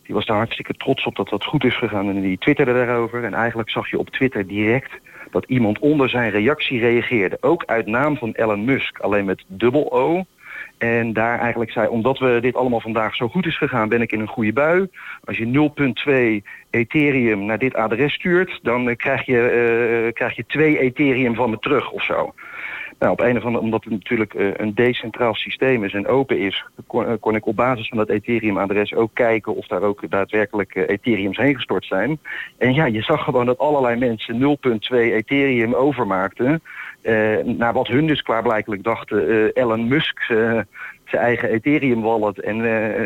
Die was daar hartstikke trots op dat dat goed is gegaan en die twitterde daarover. En eigenlijk zag je op Twitter direct dat iemand onder zijn reactie reageerde. Ook uit naam van Elon Musk, alleen met dubbel O. En daar eigenlijk zei, omdat we dit allemaal vandaag zo goed is gegaan, ben ik in een goede bui. Als je 0.2 Ethereum naar dit adres stuurt, dan uh, krijg, je, uh, krijg je 2 Ethereum van me terug of zo. Nou, op een of andere, omdat het natuurlijk uh, een decentraal systeem is en open is, kon, kon, ik op basis van dat Ethereum-adres ook kijken of daar ook daadwerkelijk Ethereums heen gestort zijn. En ja, je zag gewoon dat allerlei mensen 0.2 Ethereum overmaakten. Naar wat hun dus klaarblijkelijk dachten, uh, Elon Musk zijn eigen Ethereum-wallet... en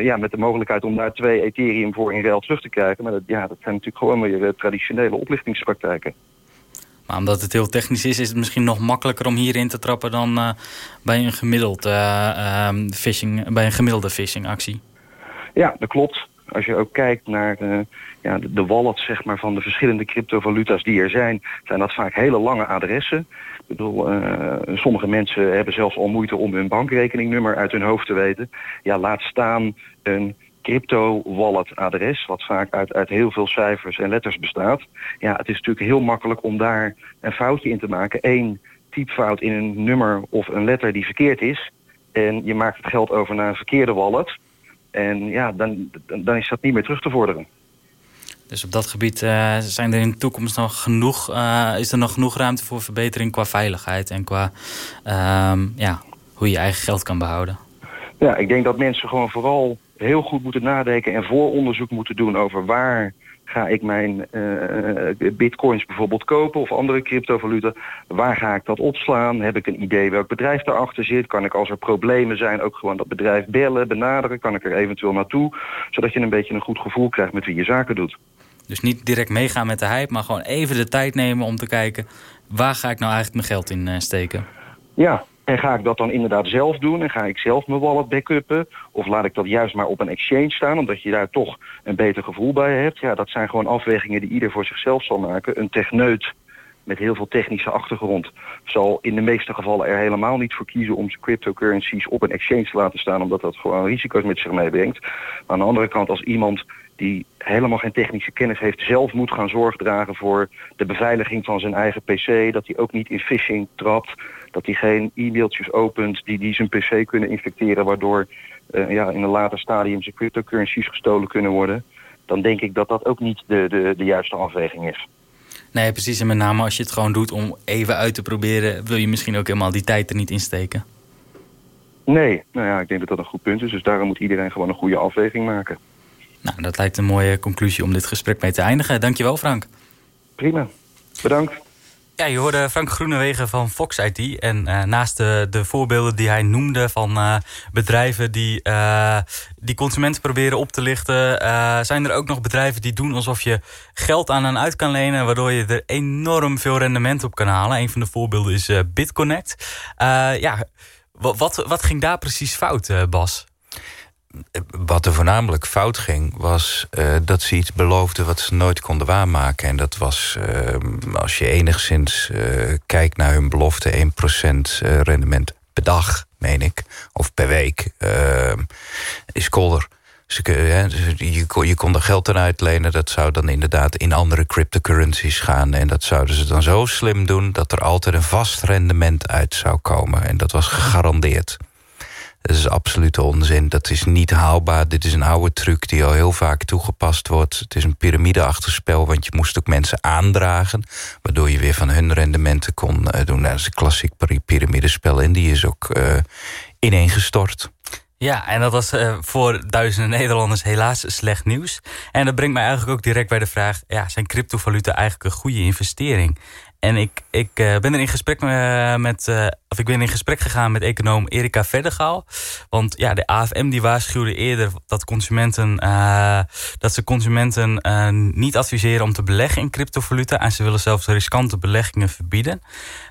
ja, met de mogelijkheid om daar twee Ethereum voor in ruil terug te krijgen. Maar dat, ja, dat zijn natuurlijk gewoon weer traditionele oplichtingspraktijken. Maar omdat het heel technisch is, is het misschien nog makkelijker om hierin te trappen... dan bij, een gemiddeld, um, phishing, bij een gemiddelde phishing-actie. Ja, dat klopt. Als je ook kijkt naar uh, ja, de, de wallets zeg maar, van de verschillende cryptovaluta's die er zijn... zijn dat vaak hele lange adressen. Ik bedoel, uh, sommige mensen hebben zelfs al moeite om hun bankrekeningnummer uit hun hoofd te weten. Ja, laat staan een crypto-wallet adres, wat vaak uit, uit heel veel cijfers en letters bestaat. Ja, het is natuurlijk heel makkelijk om daar een foutje in te maken. Eén typfout in een nummer of een letter die verkeerd is. En je maakt het geld over naar een verkeerde wallet. En ja, dan, dan is dat niet meer terug te vorderen. Dus op dat gebied uh, zijn er in de toekomst nog genoeg, uh, is er nog genoeg ruimte voor verbetering qua veiligheid en qua uh, ja, hoe je je eigen geld kan behouden. Ja, ik denk dat mensen gewoon vooral heel goed moeten nadenken en vooronderzoek moeten doen over waar ga ik mijn uh, bitcoins bijvoorbeeld kopen of andere cryptovaluta. Waar ga ik dat opslaan? Heb ik een idee welk bedrijf daarachter zit? Kan ik als er problemen zijn ook gewoon dat bedrijf bellen, benaderen? Kan ik er eventueel naartoe? Zodat je een beetje een goed gevoel krijgt met wie je zaken doet. Dus niet direct meegaan met de hype, maar gewoon even de tijd nemen om te kijken... waar ga ik nou eigenlijk mijn geld in uh, steken? Ja, en ga ik dat dan inderdaad zelf doen? En ga ik zelf mijn wallet backuppen? Of laat ik dat juist maar op een exchange staan... omdat je daar toch een beter gevoel bij hebt? Ja, dat zijn gewoon afwegingen die ieder voor zichzelf zal maken. Een techneut met heel veel technische achtergrond... zal in de meeste gevallen er helemaal niet voor kiezen... om zijn cryptocurrencies op een exchange te laten staan... omdat dat gewoon risico's met zich meebrengt. Maar aan de andere kant, als iemand die helemaal geen technische kennis heeft... zelf moet gaan zorg dragen voor de beveiliging van zijn eigen pc... dat hij ook niet in phishing trapt... dat hij geen e-mailtjes opent die, die zijn pc kunnen infecteren... waardoor uh, ja, in een later stadium zijn cryptocurrencies gestolen kunnen worden... dan denk ik dat dat ook niet de, de, de juiste afweging is. Nee, precies. En met name als je het gewoon doet om even uit te proberen... wil je misschien ook helemaal die tijd er niet in steken. Nee, nou ja, ik denk dat dat een goed punt is. Dus daarom moet iedereen gewoon een goede afweging maken. Nou, dat lijkt een mooie conclusie om dit gesprek mee te eindigen. Dankjewel, Frank. Prima. Bedankt. Ja, je hoorde Frank Groenewegen van Fox IT. En uh, naast de, de voorbeelden die hij noemde van uh, bedrijven die, uh, die consumenten proberen op te lichten... zijn er ook nog bedrijven die doen alsof je geld aan en uit kan lenen... waardoor je er enorm veel rendement op kan halen. Een van de voorbeelden is BitConnect. ja, wat, wat ging daar precies fout, Bas? Wat er voornamelijk fout ging, was uh, dat ze iets beloofden wat ze nooit konden waarmaken. En dat was, uh, als je enigszins uh, kijkt naar hun belofte, 1% rendement per dag, meen ik, of per week, is kolder. Dus je, je kon er geld aan uitlenen. Dat zou dan inderdaad in andere cryptocurrencies gaan. En dat zouden ze dan zo slim doen... dat er altijd een vast rendement uit zou komen. En dat was gegarandeerd. Dat is absolute onzin. Dat is niet haalbaar. Dit is een oude truc die al heel vaak toegepast wordt. Het is een piramideachtig spel, want je moest ook mensen aandragen... waardoor je weer van hun rendementen kon uh, doen. Nou, dat is een klassiek piramidespel en die is ook uh, ineengestort. Ja, en dat was uh, voor duizenden Nederlanders helaas slecht nieuws. En dat brengt mij eigenlijk ook direct bij de vraag... Ja, zijn cryptovaluta eigenlijk een goede investering? En ik, ik uh, ben er in gesprek uh, met, uh, of ik ben in gesprek gegaan met econoom Erika Verdegaal. Want ja, de AFM die waarschuwde eerder dat consumenten dat ze consumenten niet adviseren om te beleggen in cryptovaluta. En ze willen zelfs riskante beleggingen verbieden.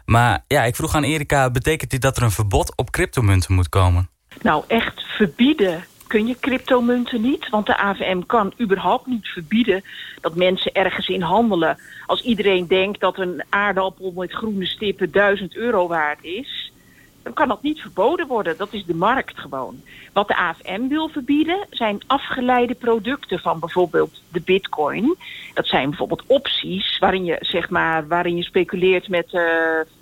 Maar ja, ik vroeg aan Erika, betekent dit dat er een verbod op cryptomunten moet komen? Nou, echt verbieden kun je cryptomunten niet. Want de AVM kan überhaupt niet verbieden dat mensen ergens in handelen. Als iedereen denkt dat een aardappel met groene stippen 1000 euro waard is... dan kan dat niet verboden worden. Dat is de markt gewoon. Wat de AFM wil verbieden zijn afgeleide producten van bijvoorbeeld de bitcoin. Dat zijn bijvoorbeeld opties waarin je, zeg maar, waarin je speculeert met, uh,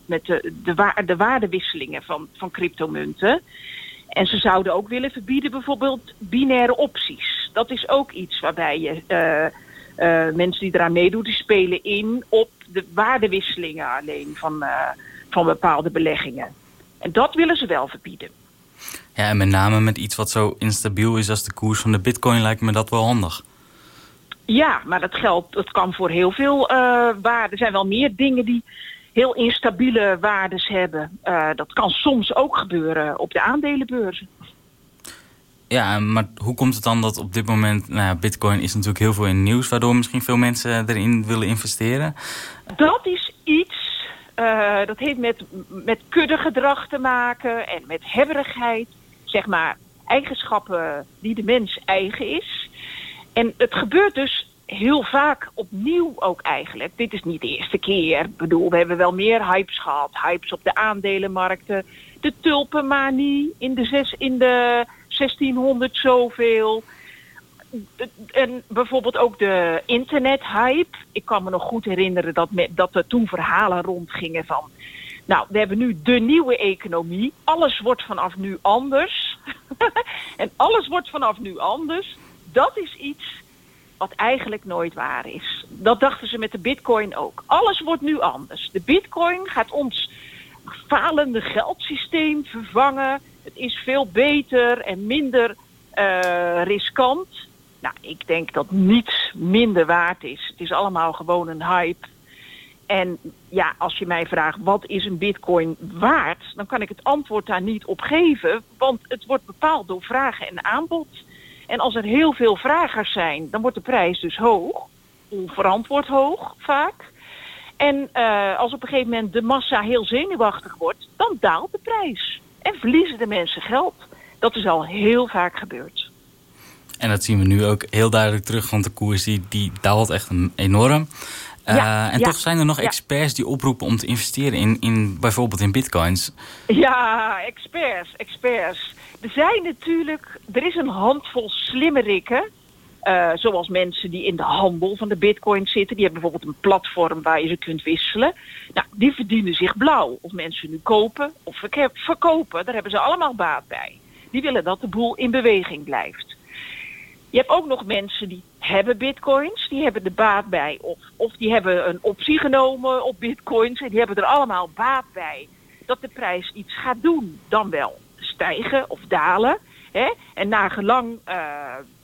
met de, de, de waardewisselingen van, van cryptomunten... En ze zouden ook willen verbieden bijvoorbeeld binaire opties. Dat is ook iets waarbij je uh, uh, mensen die eraan meedoen, die spelen in op de waardewisselingen alleen van, uh, van bepaalde beleggingen. En dat willen ze wel verbieden. Ja, en met name met iets wat zo instabiel is als de koers van de bitcoin lijkt me dat wel handig. Ja, maar dat geldt, dat kan voor heel veel waarden. Er zijn wel meer dingen die heel instabiele waardes hebben. Uh, dat kan soms ook gebeuren op de aandelenbeurzen. Ja, maar hoe komt het dan dat op dit moment... Nou ja, bitcoin is natuurlijk heel veel in nieuws... waardoor misschien veel mensen erin willen investeren? Dat is iets... Uh, dat heeft met, met kuddegedrag te maken en met hebberigheid. Zeg maar eigenschappen die de mens eigen is. En het gebeurt dus heel vaak opnieuw ook eigenlijk. Dit is niet de eerste keer. Ik bedoel, we hebben wel meer hypes gehad. Hypes op de aandelenmarkten. De tulpenmanie in de, zes, in de 1600 zoveel. En bijvoorbeeld ook de internethype. Ik kan me nog goed herinneren dat, dat er toen verhalen rondgingen van... Nou, we hebben nu de nieuwe economie. Alles wordt vanaf nu anders. <laughs> en alles wordt vanaf nu anders. Dat is iets wat eigenlijk nooit waar is. Dat dachten ze met de bitcoin ook. Alles wordt nu anders. De bitcoin gaat ons falende geldsysteem vervangen. Het is veel beter en minder uh, riskant. Nou, ik denk dat niets minder waard is. Het is allemaal gewoon een hype. En ja, als je mij vraagt wat is een bitcoin waard... dan kan ik het antwoord daar niet op geven. Want het wordt bepaald door vragen en aanbod. En als er heel veel vragers zijn, dan wordt de prijs dus hoog. Onverantwoord hoog, vaak. En uh, als op een gegeven moment de massa heel zenuwachtig wordt, dan daalt de prijs. En verliezen de mensen geld. Dat is al heel vaak gebeurd. En dat zien we nu ook heel duidelijk terug, want de koers die, die daalt echt enorm. Uh, en toch zijn er nog experts die oproepen om te investeren in, in bijvoorbeeld in bitcoins. Ja, experts, experts. Er zijn natuurlijk, er is een handvol slimmerikken. Uh, zoals mensen die in de handel van de bitcoin zitten. Die hebben bijvoorbeeld een platform waar je ze kunt wisselen. Nou, die verdienen zich blauw. Of mensen nu kopen of verkopen, daar hebben ze allemaal baat bij. Die willen dat de boel in beweging blijft. Je hebt ook nog mensen die hebben bitcoins, die hebben er baat bij. Of, of die hebben een optie genomen op bitcoins en die hebben er allemaal baat bij. Dat de prijs iets gaat doen, dan wel stijgen of dalen. Hè? En nagelang uh,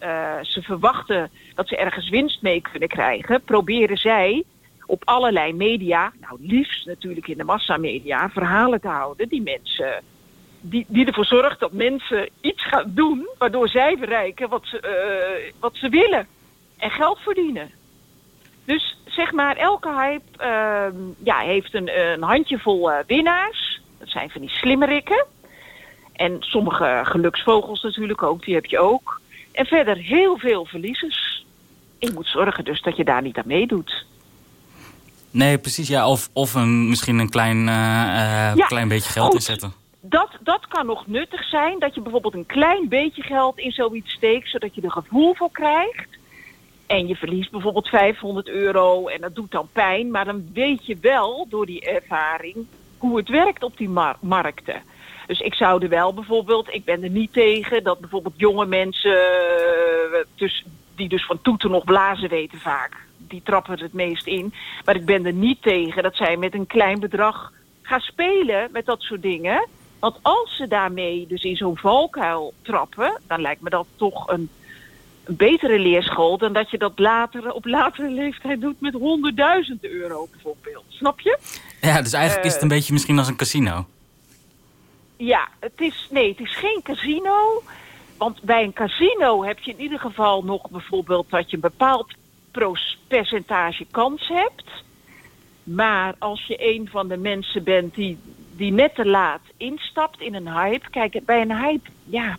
uh, ze verwachten dat ze ergens winst mee kunnen krijgen, proberen zij op allerlei media, nou liefst natuurlijk in de massamedia, verhalen te houden die mensen die, die ervoor zorgt dat mensen iets gaan doen... waardoor zij bereiken wat ze, uh, wat ze willen. En geld verdienen. Dus zeg maar, elke hype uh, ja, heeft een, een handjevol uh, winnaars. Dat zijn van die slimmerikken. En sommige geluksvogels natuurlijk ook, die heb je ook. En verder heel veel verliezers. Je moet zorgen dus dat je daar niet aan meedoet. Nee, precies. Ja, of, of een, misschien een klein, ja, klein beetje geld inzetten dat, dat kan nog nuttig zijn. Dat je bijvoorbeeld een klein beetje geld in zoiets steekt... zodat je er gevoel voor krijgt. En je verliest bijvoorbeeld 500 euro en dat doet dan pijn. Maar dan weet je wel door die ervaring... hoe het werkt op die mar- markten. Dus ik zou er wel bijvoorbeeld, ik ben er niet tegen dat bijvoorbeeld jonge mensen, eh, dus, die dus van toeten nog blazen weten vaak, die trappen er het meest in. Maar ik ben er niet tegen dat zij met een klein bedrag gaan spelen met dat soort dingen. Want als ze daarmee dus in zo'n valkuil trappen, dan lijkt me dat toch een betere leerschool dan dat je dat later, op latere leeftijd doet met 100.000 euro bijvoorbeeld. Snap je? Ja, dus eigenlijk is het een Eh, beetje misschien als een casino. Ja, het is, nee, het is geen casino. Want bij een casino heb je in ieder geval nog bijvoorbeeld dat je een bepaald percentage kans hebt. Maar als je een van de mensen bent die, die net te laat instapt in een hype. Kijk, bij een hype, ja.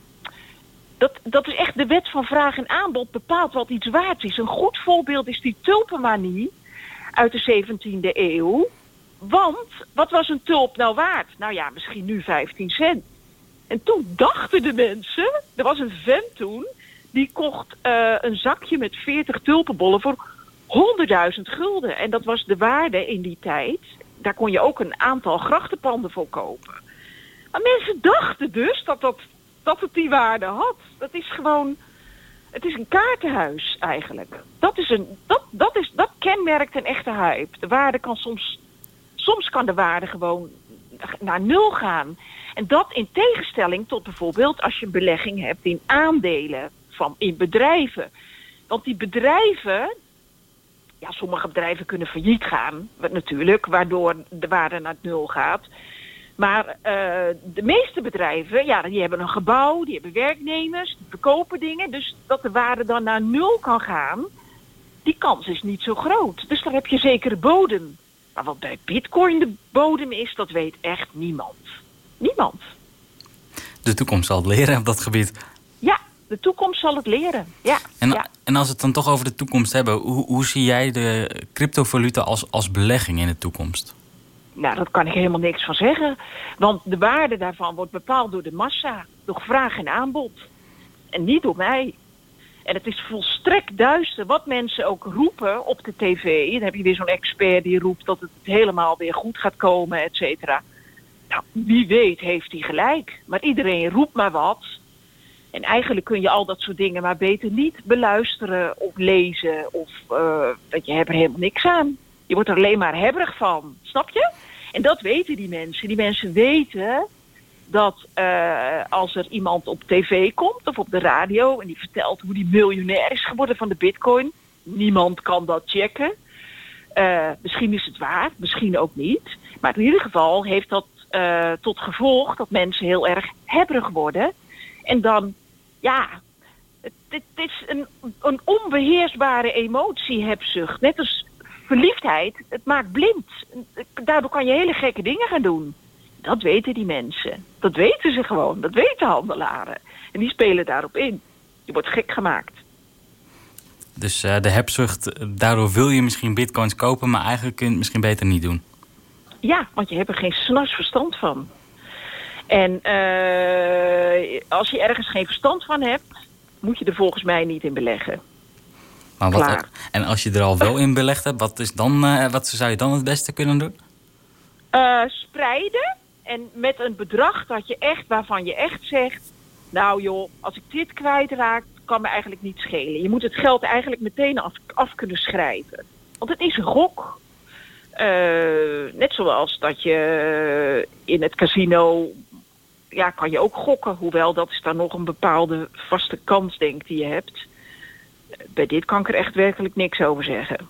Dat, dat is echt de wet van vraag en aanbod bepaalt wat iets waard is. Een goed voorbeeld is die tulpenmanie uit de 17e eeuw. Want wat was een tulp nou waard? Nou ja, misschien nu 15 cent. En toen dachten de mensen, er was een vent toen, die kocht eh, een zakje met 40 tulpenbollen voor 100.000 gulden. En dat was de waarde in die tijd. Daar kon je ook een aantal grachtenpanden voor kopen. Maar mensen dachten dus dat, dat, dat het die waarde had. Dat is gewoon, het is een kaartenhuis eigenlijk. Dat, is een, dat, dat, is, dat kenmerkt een echte hype. De waarde kan soms soms kan de waarde gewoon naar nul gaan. En dat in tegenstelling tot bijvoorbeeld als je belegging hebt in aandelen van in bedrijven. Want die bedrijven, ja, sommige bedrijven kunnen failliet gaan, natuurlijk, waardoor de waarde naar nul gaat. Maar eh, de meeste bedrijven, ja, die hebben een gebouw, die hebben werknemers, die verkopen dingen. Dus dat de waarde dan naar nul kan gaan, die kans is niet zo groot. Dus daar heb je zekere bodem. Maar wat bij bitcoin de bodem is, dat weet echt niemand. Niemand. De toekomst zal het leren op dat gebied. Ja, de toekomst zal het leren. Ja, En, ja. en als we het dan toch over de toekomst hebben... hoe, hoe zie jij de cryptovaluta als, als belegging in de toekomst? Nou, daar kan ik helemaal niks van zeggen. Want de waarde daarvan wordt bepaald door de massa. Door vraag en aanbod. En niet door mij. En het is volstrekt duister wat mensen ook roepen op de tv. Dan heb je weer zo'n expert die roept dat het helemaal weer goed gaat komen, et cetera. Nou, wie weet heeft hij gelijk. Maar iedereen roept maar wat. En eigenlijk kun je al dat soort dingen maar beter niet beluisteren of lezen. Of eh, dat je hebt er helemaal niks aan. Je wordt er alleen maar hebberig van. Snap je? En dat weten die mensen. Die mensen weten dat eh, als er iemand op tv komt of op de radio en die vertelt hoe die miljonair is geworden van de bitcoin, niemand kan dat checken. Eh, misschien is het waar, misschien ook niet. Maar in ieder geval heeft dat eh, tot gevolg dat mensen heel erg hebberig worden. En dan, ja, het, is een, een onbeheersbare emotie, hebzucht. Net als verliefdheid, het maakt blind. Daardoor kan je hele gekke dingen gaan doen. Dat weten die mensen. Dat weten ze gewoon. Dat weten handelaren. En die spelen daarop in. Je wordt gek gemaakt. Dus eh, de hebzucht, eh, daardoor wil je misschien bitcoins kopen... maar eigenlijk kun je het misschien beter niet doen. Ja, want je hebt er geen snars verstand van. En eh, als je ergens geen verstand van hebt... moet je er volgens mij niet in beleggen. Maar wat, Klaar. en als je er al wel in belegd hebt, wat, is dan, eh, wat zou je dan het beste kunnen doen? Eh, spreiden en met een bedrag dat je echt, waarvan je echt zegt... nou joh, als ik dit kwijtraak, kan me eigenlijk niet schelen. Je moet het geld eigenlijk meteen af, af kunnen schrijven. Want het is een gok. Eh, net zoals dat je in het casino... ja, kan je ook gokken. Hoewel, dat is dan nog een bepaalde vaste kans, denk die je hebt. Bij dit kan ik er echt werkelijk niks over zeggen.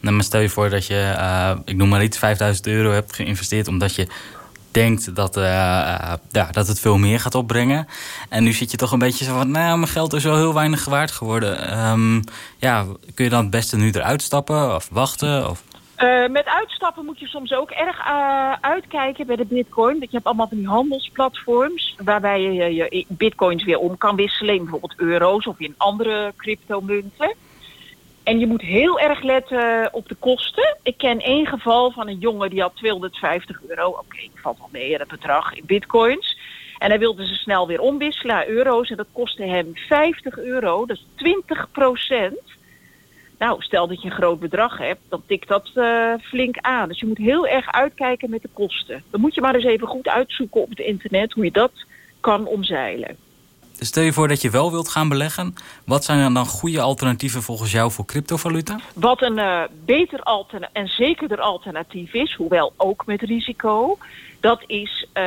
Nou, maar stel je voor dat je, eh, ik noem maar iets, 5000 euro hebt geïnvesteerd... omdat je denkt dat, eh, ja, dat het veel meer gaat opbrengen. En nu zit je toch een beetje zo van... nou, mijn geld is wel heel weinig waard geworden. Ehm, ja, kun je dan het beste nu eruit stappen of wachten? Of... Eh, met uitstappen moet je soms ook erg eh, uitkijken bij de bitcoin. Want je hebt allemaal van die handelsplatforms... waarbij je je- bitcoins weer om kan wisselen... in bijvoorbeeld euro's of in andere cryptomunten. En je moet heel erg letten op de kosten. Ik ken één geval van een jongen die had 250 euro. Oké, ik valt wel mee, dat bedrag in bitcoins. En hij wilde ze snel weer omwisselen naar euro's. En dat kostte hem 50 euro, dat is 20 procent. Nou, stel dat je een groot bedrag hebt, dan tikt dat uh, flink aan. Dus je moet heel erg uitkijken met de kosten. Dan moet je maar eens even goed uitzoeken op het internet hoe je dat kan omzeilen. Stel je voor dat je wel wilt gaan beleggen. Wat zijn dan goede alternatieven volgens jou voor cryptovaluta? Wat een uh, beter alternatief en zekerder alternatief is, hoewel ook met risico... dat is uh,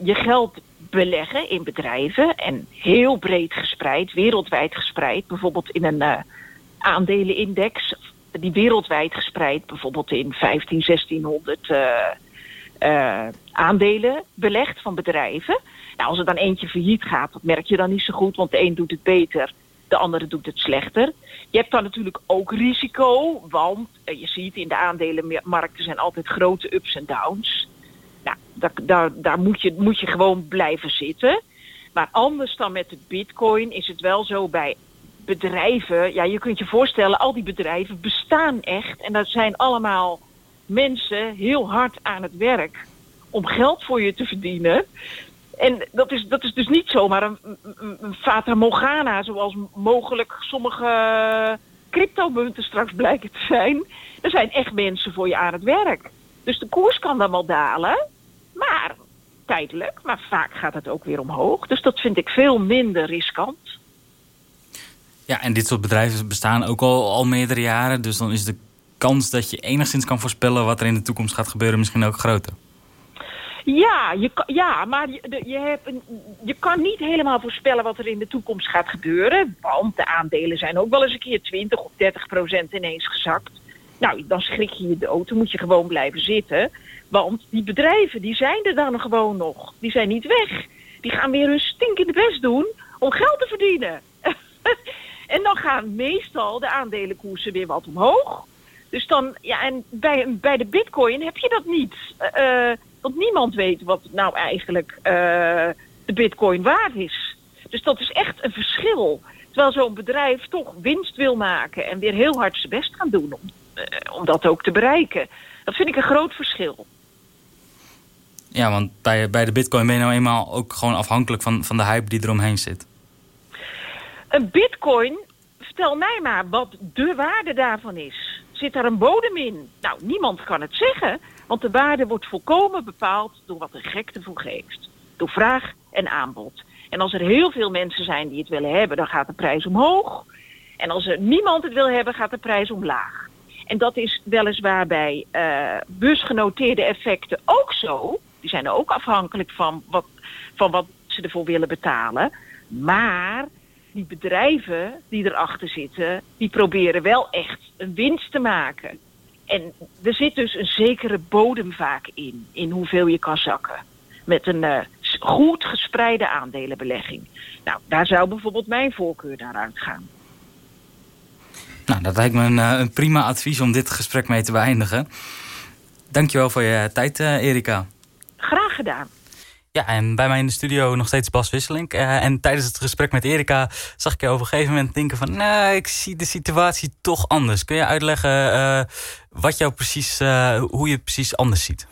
je geld beleggen in bedrijven en heel breed gespreid, wereldwijd gespreid. Bijvoorbeeld in een aandelenindex die wereldwijd gespreid bijvoorbeeld in 15, 1600 aandelen belegt van bedrijven... Nou, als er dan eentje failliet gaat, dat merk je dan niet zo goed, want de een doet het beter, de andere doet het slechter. Je hebt dan natuurlijk ook risico, want eh, je ziet in de aandelenmarkten zijn altijd grote ups en downs. Nou, daar, daar, daar moet, je, moet je gewoon blijven zitten. Maar anders dan met de bitcoin is het wel zo bij bedrijven. Ja, je kunt je voorstellen, al die bedrijven bestaan echt. En dat zijn allemaal mensen heel hard aan het werk om geld voor je te verdienen. En dat is, dat is dus niet zomaar een, een, Fata zoals mogelijk sommige cryptomunten straks blijken te zijn. Er zijn echt mensen voor je aan het werk. Dus de koers kan dan wel dalen, maar tijdelijk. Maar vaak gaat het ook weer omhoog. Dus dat vind ik veel minder riskant. Ja, en dit soort bedrijven bestaan ook al, al meerdere jaren. Dus dan is de kans dat je enigszins kan voorspellen wat er in de toekomst gaat gebeuren misschien ook groter. Ja, je, ja maar je, je, hebt een, je kan niet helemaal voorspellen wat er in de toekomst gaat gebeuren. Want de aandelen zijn ook wel eens een keer 20 of 30 procent ineens gezakt. Nou, dan schrik je je dood. Dan moet je gewoon blijven zitten. Want die bedrijven, die zijn er dan gewoon nog. Die zijn niet weg. Die gaan weer hun stinkende best doen om geld te verdienen. <laughs> en dan gaan meestal de aandelenkoersen weer wat omhoog. Dus dan, ja, en bij, bij de bitcoin heb je dat niet. Uh, want niemand weet wat nou eigenlijk uh, de bitcoin waard is. Dus dat is echt een verschil. Terwijl zo'n bedrijf toch winst wil maken en weer heel hard zijn best gaan doen om, om dat ook te bereiken. Dat vind ik een groot verschil. Ja, want bij, bij de bitcoin ben je nou eenmaal ook gewoon afhankelijk van, van de hype die eromheen zit. Een bitcoin, vertel mij maar wat de waarde daarvan is. Zit daar een bodem in? Nou, niemand kan het zeggen. Want de waarde wordt volkomen bepaald door wat de gek ervoor geeft. Door vraag en aanbod. En als er heel veel mensen zijn die het willen hebben, dan gaat de prijs omhoog. En als er niemand het wil hebben, gaat de prijs omlaag. En dat is weliswaar bij uh, busgenoteerde effecten ook zo. Die zijn ook afhankelijk van wat, van wat ze ervoor willen betalen. Maar die bedrijven die erachter zitten, die proberen wel echt een winst te maken. En er zit dus een zekere bodem vaak in, in hoeveel je kan zakken. Met een uh, goed gespreide aandelenbelegging. Nou, daar zou bijvoorbeeld mijn voorkeur naar uitgaan. Nou, dat lijkt me een, een, prima advies om dit gesprek mee te beëindigen. Dankjewel voor je tijd, uh, Erika. Graag gedaan. Ja, en bij mij in de studio nog steeds Bas Wisseling. Uh, en tijdens het gesprek met Erika zag ik je op een gegeven moment denken van... nou, ik zie de situatie toch anders. Kun je uitleggen uh, wat jou precies, uh, hoe je precies anders ziet?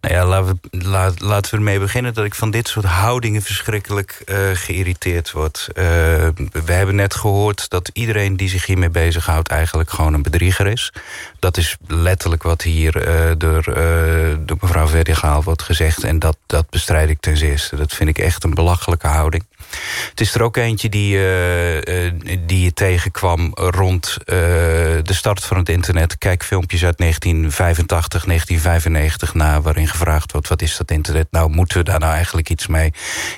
Nou ja, laten we, laten we ermee beginnen dat ik van dit soort houdingen verschrikkelijk geïrriteerd word. we hebben net gehoord dat iedereen die zich hiermee bezighoudt eigenlijk gewoon een bedrieger is. Dat is letterlijk wat hier door, door mevrouw Verdigaal wordt gezegd. En dat, dat bestrijd ik ten zeerste. Dat vind ik echt een belachelijke houding. Het is er ook eentje die, uh, uh, die je tegenkwam rond uh, de start van het internet. Kijk filmpjes uit 1985, 1995 na... waarin gevraagd wordt, wat is dat internet? Nou, moeten we daar nou eigenlijk iets mee?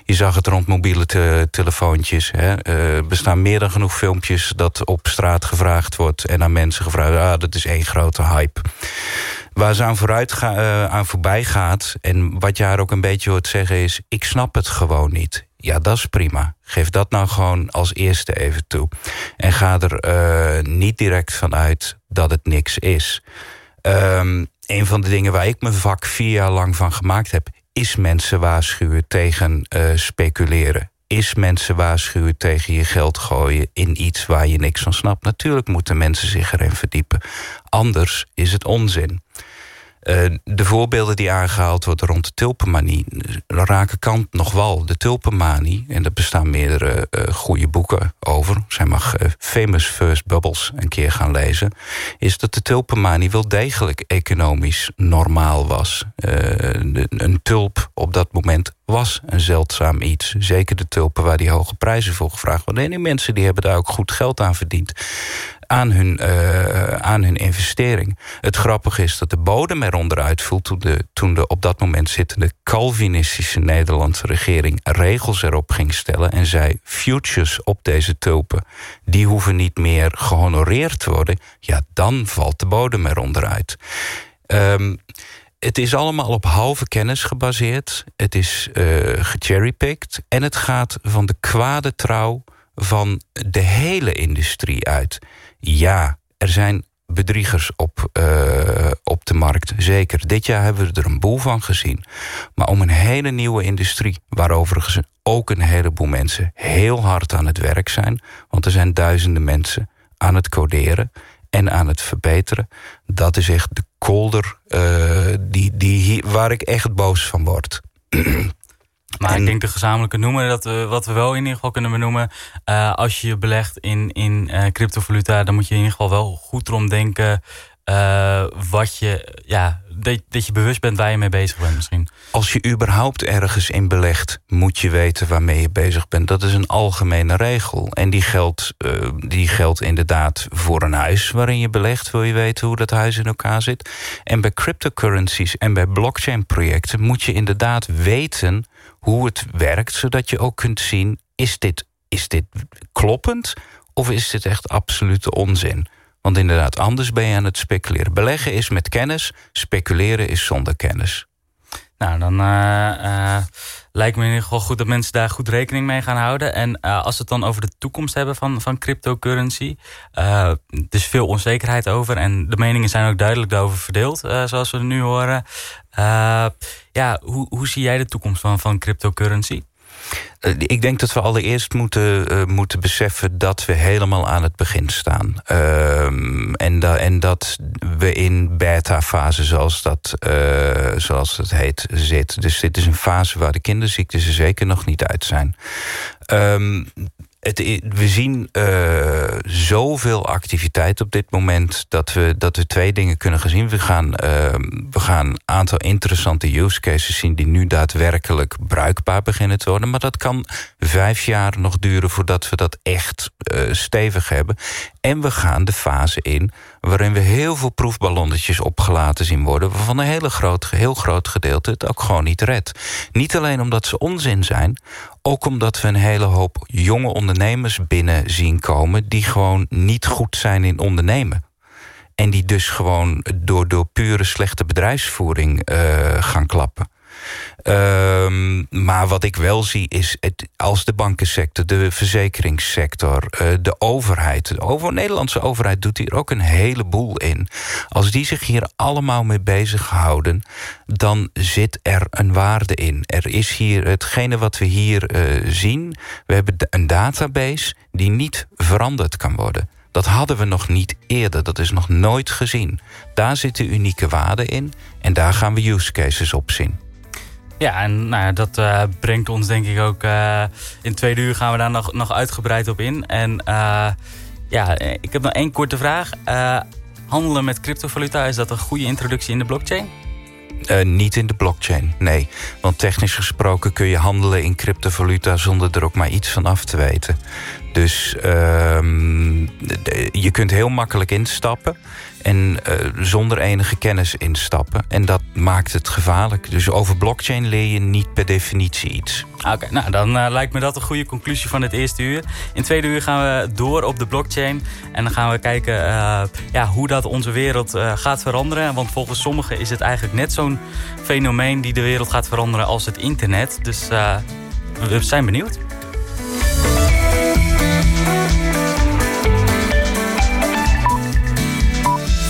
Je zag het rond mobiele te telefoontjes. Hè? Er bestaan meer dan genoeg filmpjes dat op straat gevraagd wordt... en aan mensen gevraagd, ah, dat is één grote hype. Waar ze aan, vooruit aan voorbij gaat... en wat je haar ook een beetje hoort zeggen is... ik snap het gewoon niet. Ja, dat is prima. Geef dat nou gewoon als eerste even toe. En ga er uh, niet direct vanuit dat het niks is. Um, een van de dingen waar ik mijn vak vier jaar lang van gemaakt heb... is mensen waarschuwen tegen uh, speculeren is mensen waarschuwen tegen je geld gooien in iets waar je niks van snapt. Natuurlijk moeten mensen zich erin verdiepen. Anders is het onzin. Uh, de voorbeelden die aangehaald worden rond de tulpenmanie... raken kant nog wel. De tulpenmanie, en er bestaan meerdere uh, goede boeken over... zij mag uh, Famous First Bubbles een keer gaan lezen... is dat de tulpenmanie wel degelijk economisch normaal was. Een tulp op dat moment was een zeldzaam iets. Zeker de tulpen waar die hoge prijzen voor gevraagd worden. En die mensen die hebben daar ook goed geld aan verdiend aan hun, uh, aan hun investering. Het grappige is dat de bodem eronder uitviel... toen de, toen de op dat moment zittende Calvinistische Nederlandse regering... regels erop ging stellen en zei... futures op deze tulpen, die hoeven niet meer gehonoreerd te worden... ja, dan valt de bodem eronder uit. Um, het is allemaal op halve kennis gebaseerd. Het is uh, gecherrypicked. En het gaat van de kwade trouw van de hele industrie uit. Ja, er zijn bedriegers op, uh, op de markt. Zeker. Dit jaar hebben we er een boel van gezien. Maar om een hele nieuwe industrie... waar overigens ook een heleboel mensen heel hard aan het werk zijn... want er zijn duizenden mensen aan het coderen en aan het verbeteren... dat is echt de kolder uh, die, die waar ik echt boos van word. <clears throat> Maar ik denk de gezamenlijke noemer, dat we, wat we wel in ieder geval kunnen benoemen... Uh, als je belegt in, in uh, cryptovaluta, dan moet je in ieder geval wel goed erom denken... Uh, wat je, ja, dat, dat je bewust bent waar je mee bezig bent misschien. Als je überhaupt ergens in belegt, moet je weten waarmee je bezig bent. Dat is een algemene regel. En die geldt, uh, die geldt inderdaad voor een huis waarin je belegt. Wil je weten hoe dat huis in elkaar zit? En bij cryptocurrencies en bij blockchain projecten moet je inderdaad weten hoe het werkt, zodat je ook kunt zien: is dit, is dit kloppend of is dit echt absolute onzin? Want inderdaad, anders ben je aan het speculeren. Beleggen is met kennis, speculeren is zonder kennis. Nou, dan uh, uh, lijkt me in ieder geval goed dat mensen daar goed rekening mee gaan houden. En uh, als we het dan over de toekomst hebben van, van cryptocurrency. er is veel onzekerheid over en de meningen zijn ook duidelijk daarover verdeeld, zoals we nu horen. ja, hoe, hoe zie jij de toekomst van, van cryptocurrency? Eh, ik denk dat we allereerst moeten, uh, moeten beseffen dat we helemaal aan het begin staan. Uh, en, da en, dat we in beta-fase, zoals, dat, uh, zoals dat heet, zit. Dus dit is een fase waar de kinderziektes er zeker nog niet uit zijn. Um, we zien uh, zoveel activiteit op dit moment dat we, dat we twee dingen kunnen gezien. We gaan, uh, we gaan een aantal interessante use cases zien die nu daadwerkelijk bruikbaar beginnen te worden. Maar dat kan vijf jaar nog duren voordat we dat echt uh, stevig hebben. En we gaan de fase in waarin we heel veel proefballonnetjes opgelaten zien worden... waarvan een hele groot, heel groot gedeelte het ook gewoon niet redt. Niet alleen omdat ze onzin zijn... ook omdat we een hele hoop jonge ondernemers binnen zien komen... die gewoon niet goed zijn in ondernemen. En die dus gewoon door, door pure slechte bedrijfsvoering uh, gaan klappen. Um, maar wat ik wel zie is, het, als de bankensector, de verzekeringssector, uh, de overheid... de over, Nederlandse overheid doet hier ook een heleboel in. Als die zich hier allemaal mee bezighouden, dan zit er een waarde in. Er is hier hetgene wat we hier uh, zien. We hebben een database die niet veranderd kan worden. Dat hadden we nog niet eerder, dat is nog nooit gezien. Daar zitten unieke waarden in en daar gaan we use cases op zien. Ja, en nou, dat uh, brengt ons denk ik ook... Uh, in tweede uur gaan we daar nog, nog uitgebreid op in. En uh, ja, ik heb nog één korte vraag. handelen met cryptovaluta, is dat een goede introductie in de blockchain? niet in de blockchain, nee. Want technisch gesproken kun je handelen in cryptovaluta... zonder er ook maar iets van af te weten. Dus ehm, je kunt heel makkelijk instappen en uh, zonder enige kennis instappen. En dat maakt het gevaarlijk. Dus over blockchain leer je niet per definitie iets. Oké, nou dan uh, lijkt me dat een goede conclusie van het eerste uur. In het tweede uur gaan we door op de blockchain. En dan gaan we kijken uh, ja, hoe dat onze wereld gaat veranderen. Want volgens sommigen is het eigenlijk net zo'n fenomeen... die de wereld gaat veranderen als het internet. Dus we zijn benieuwd.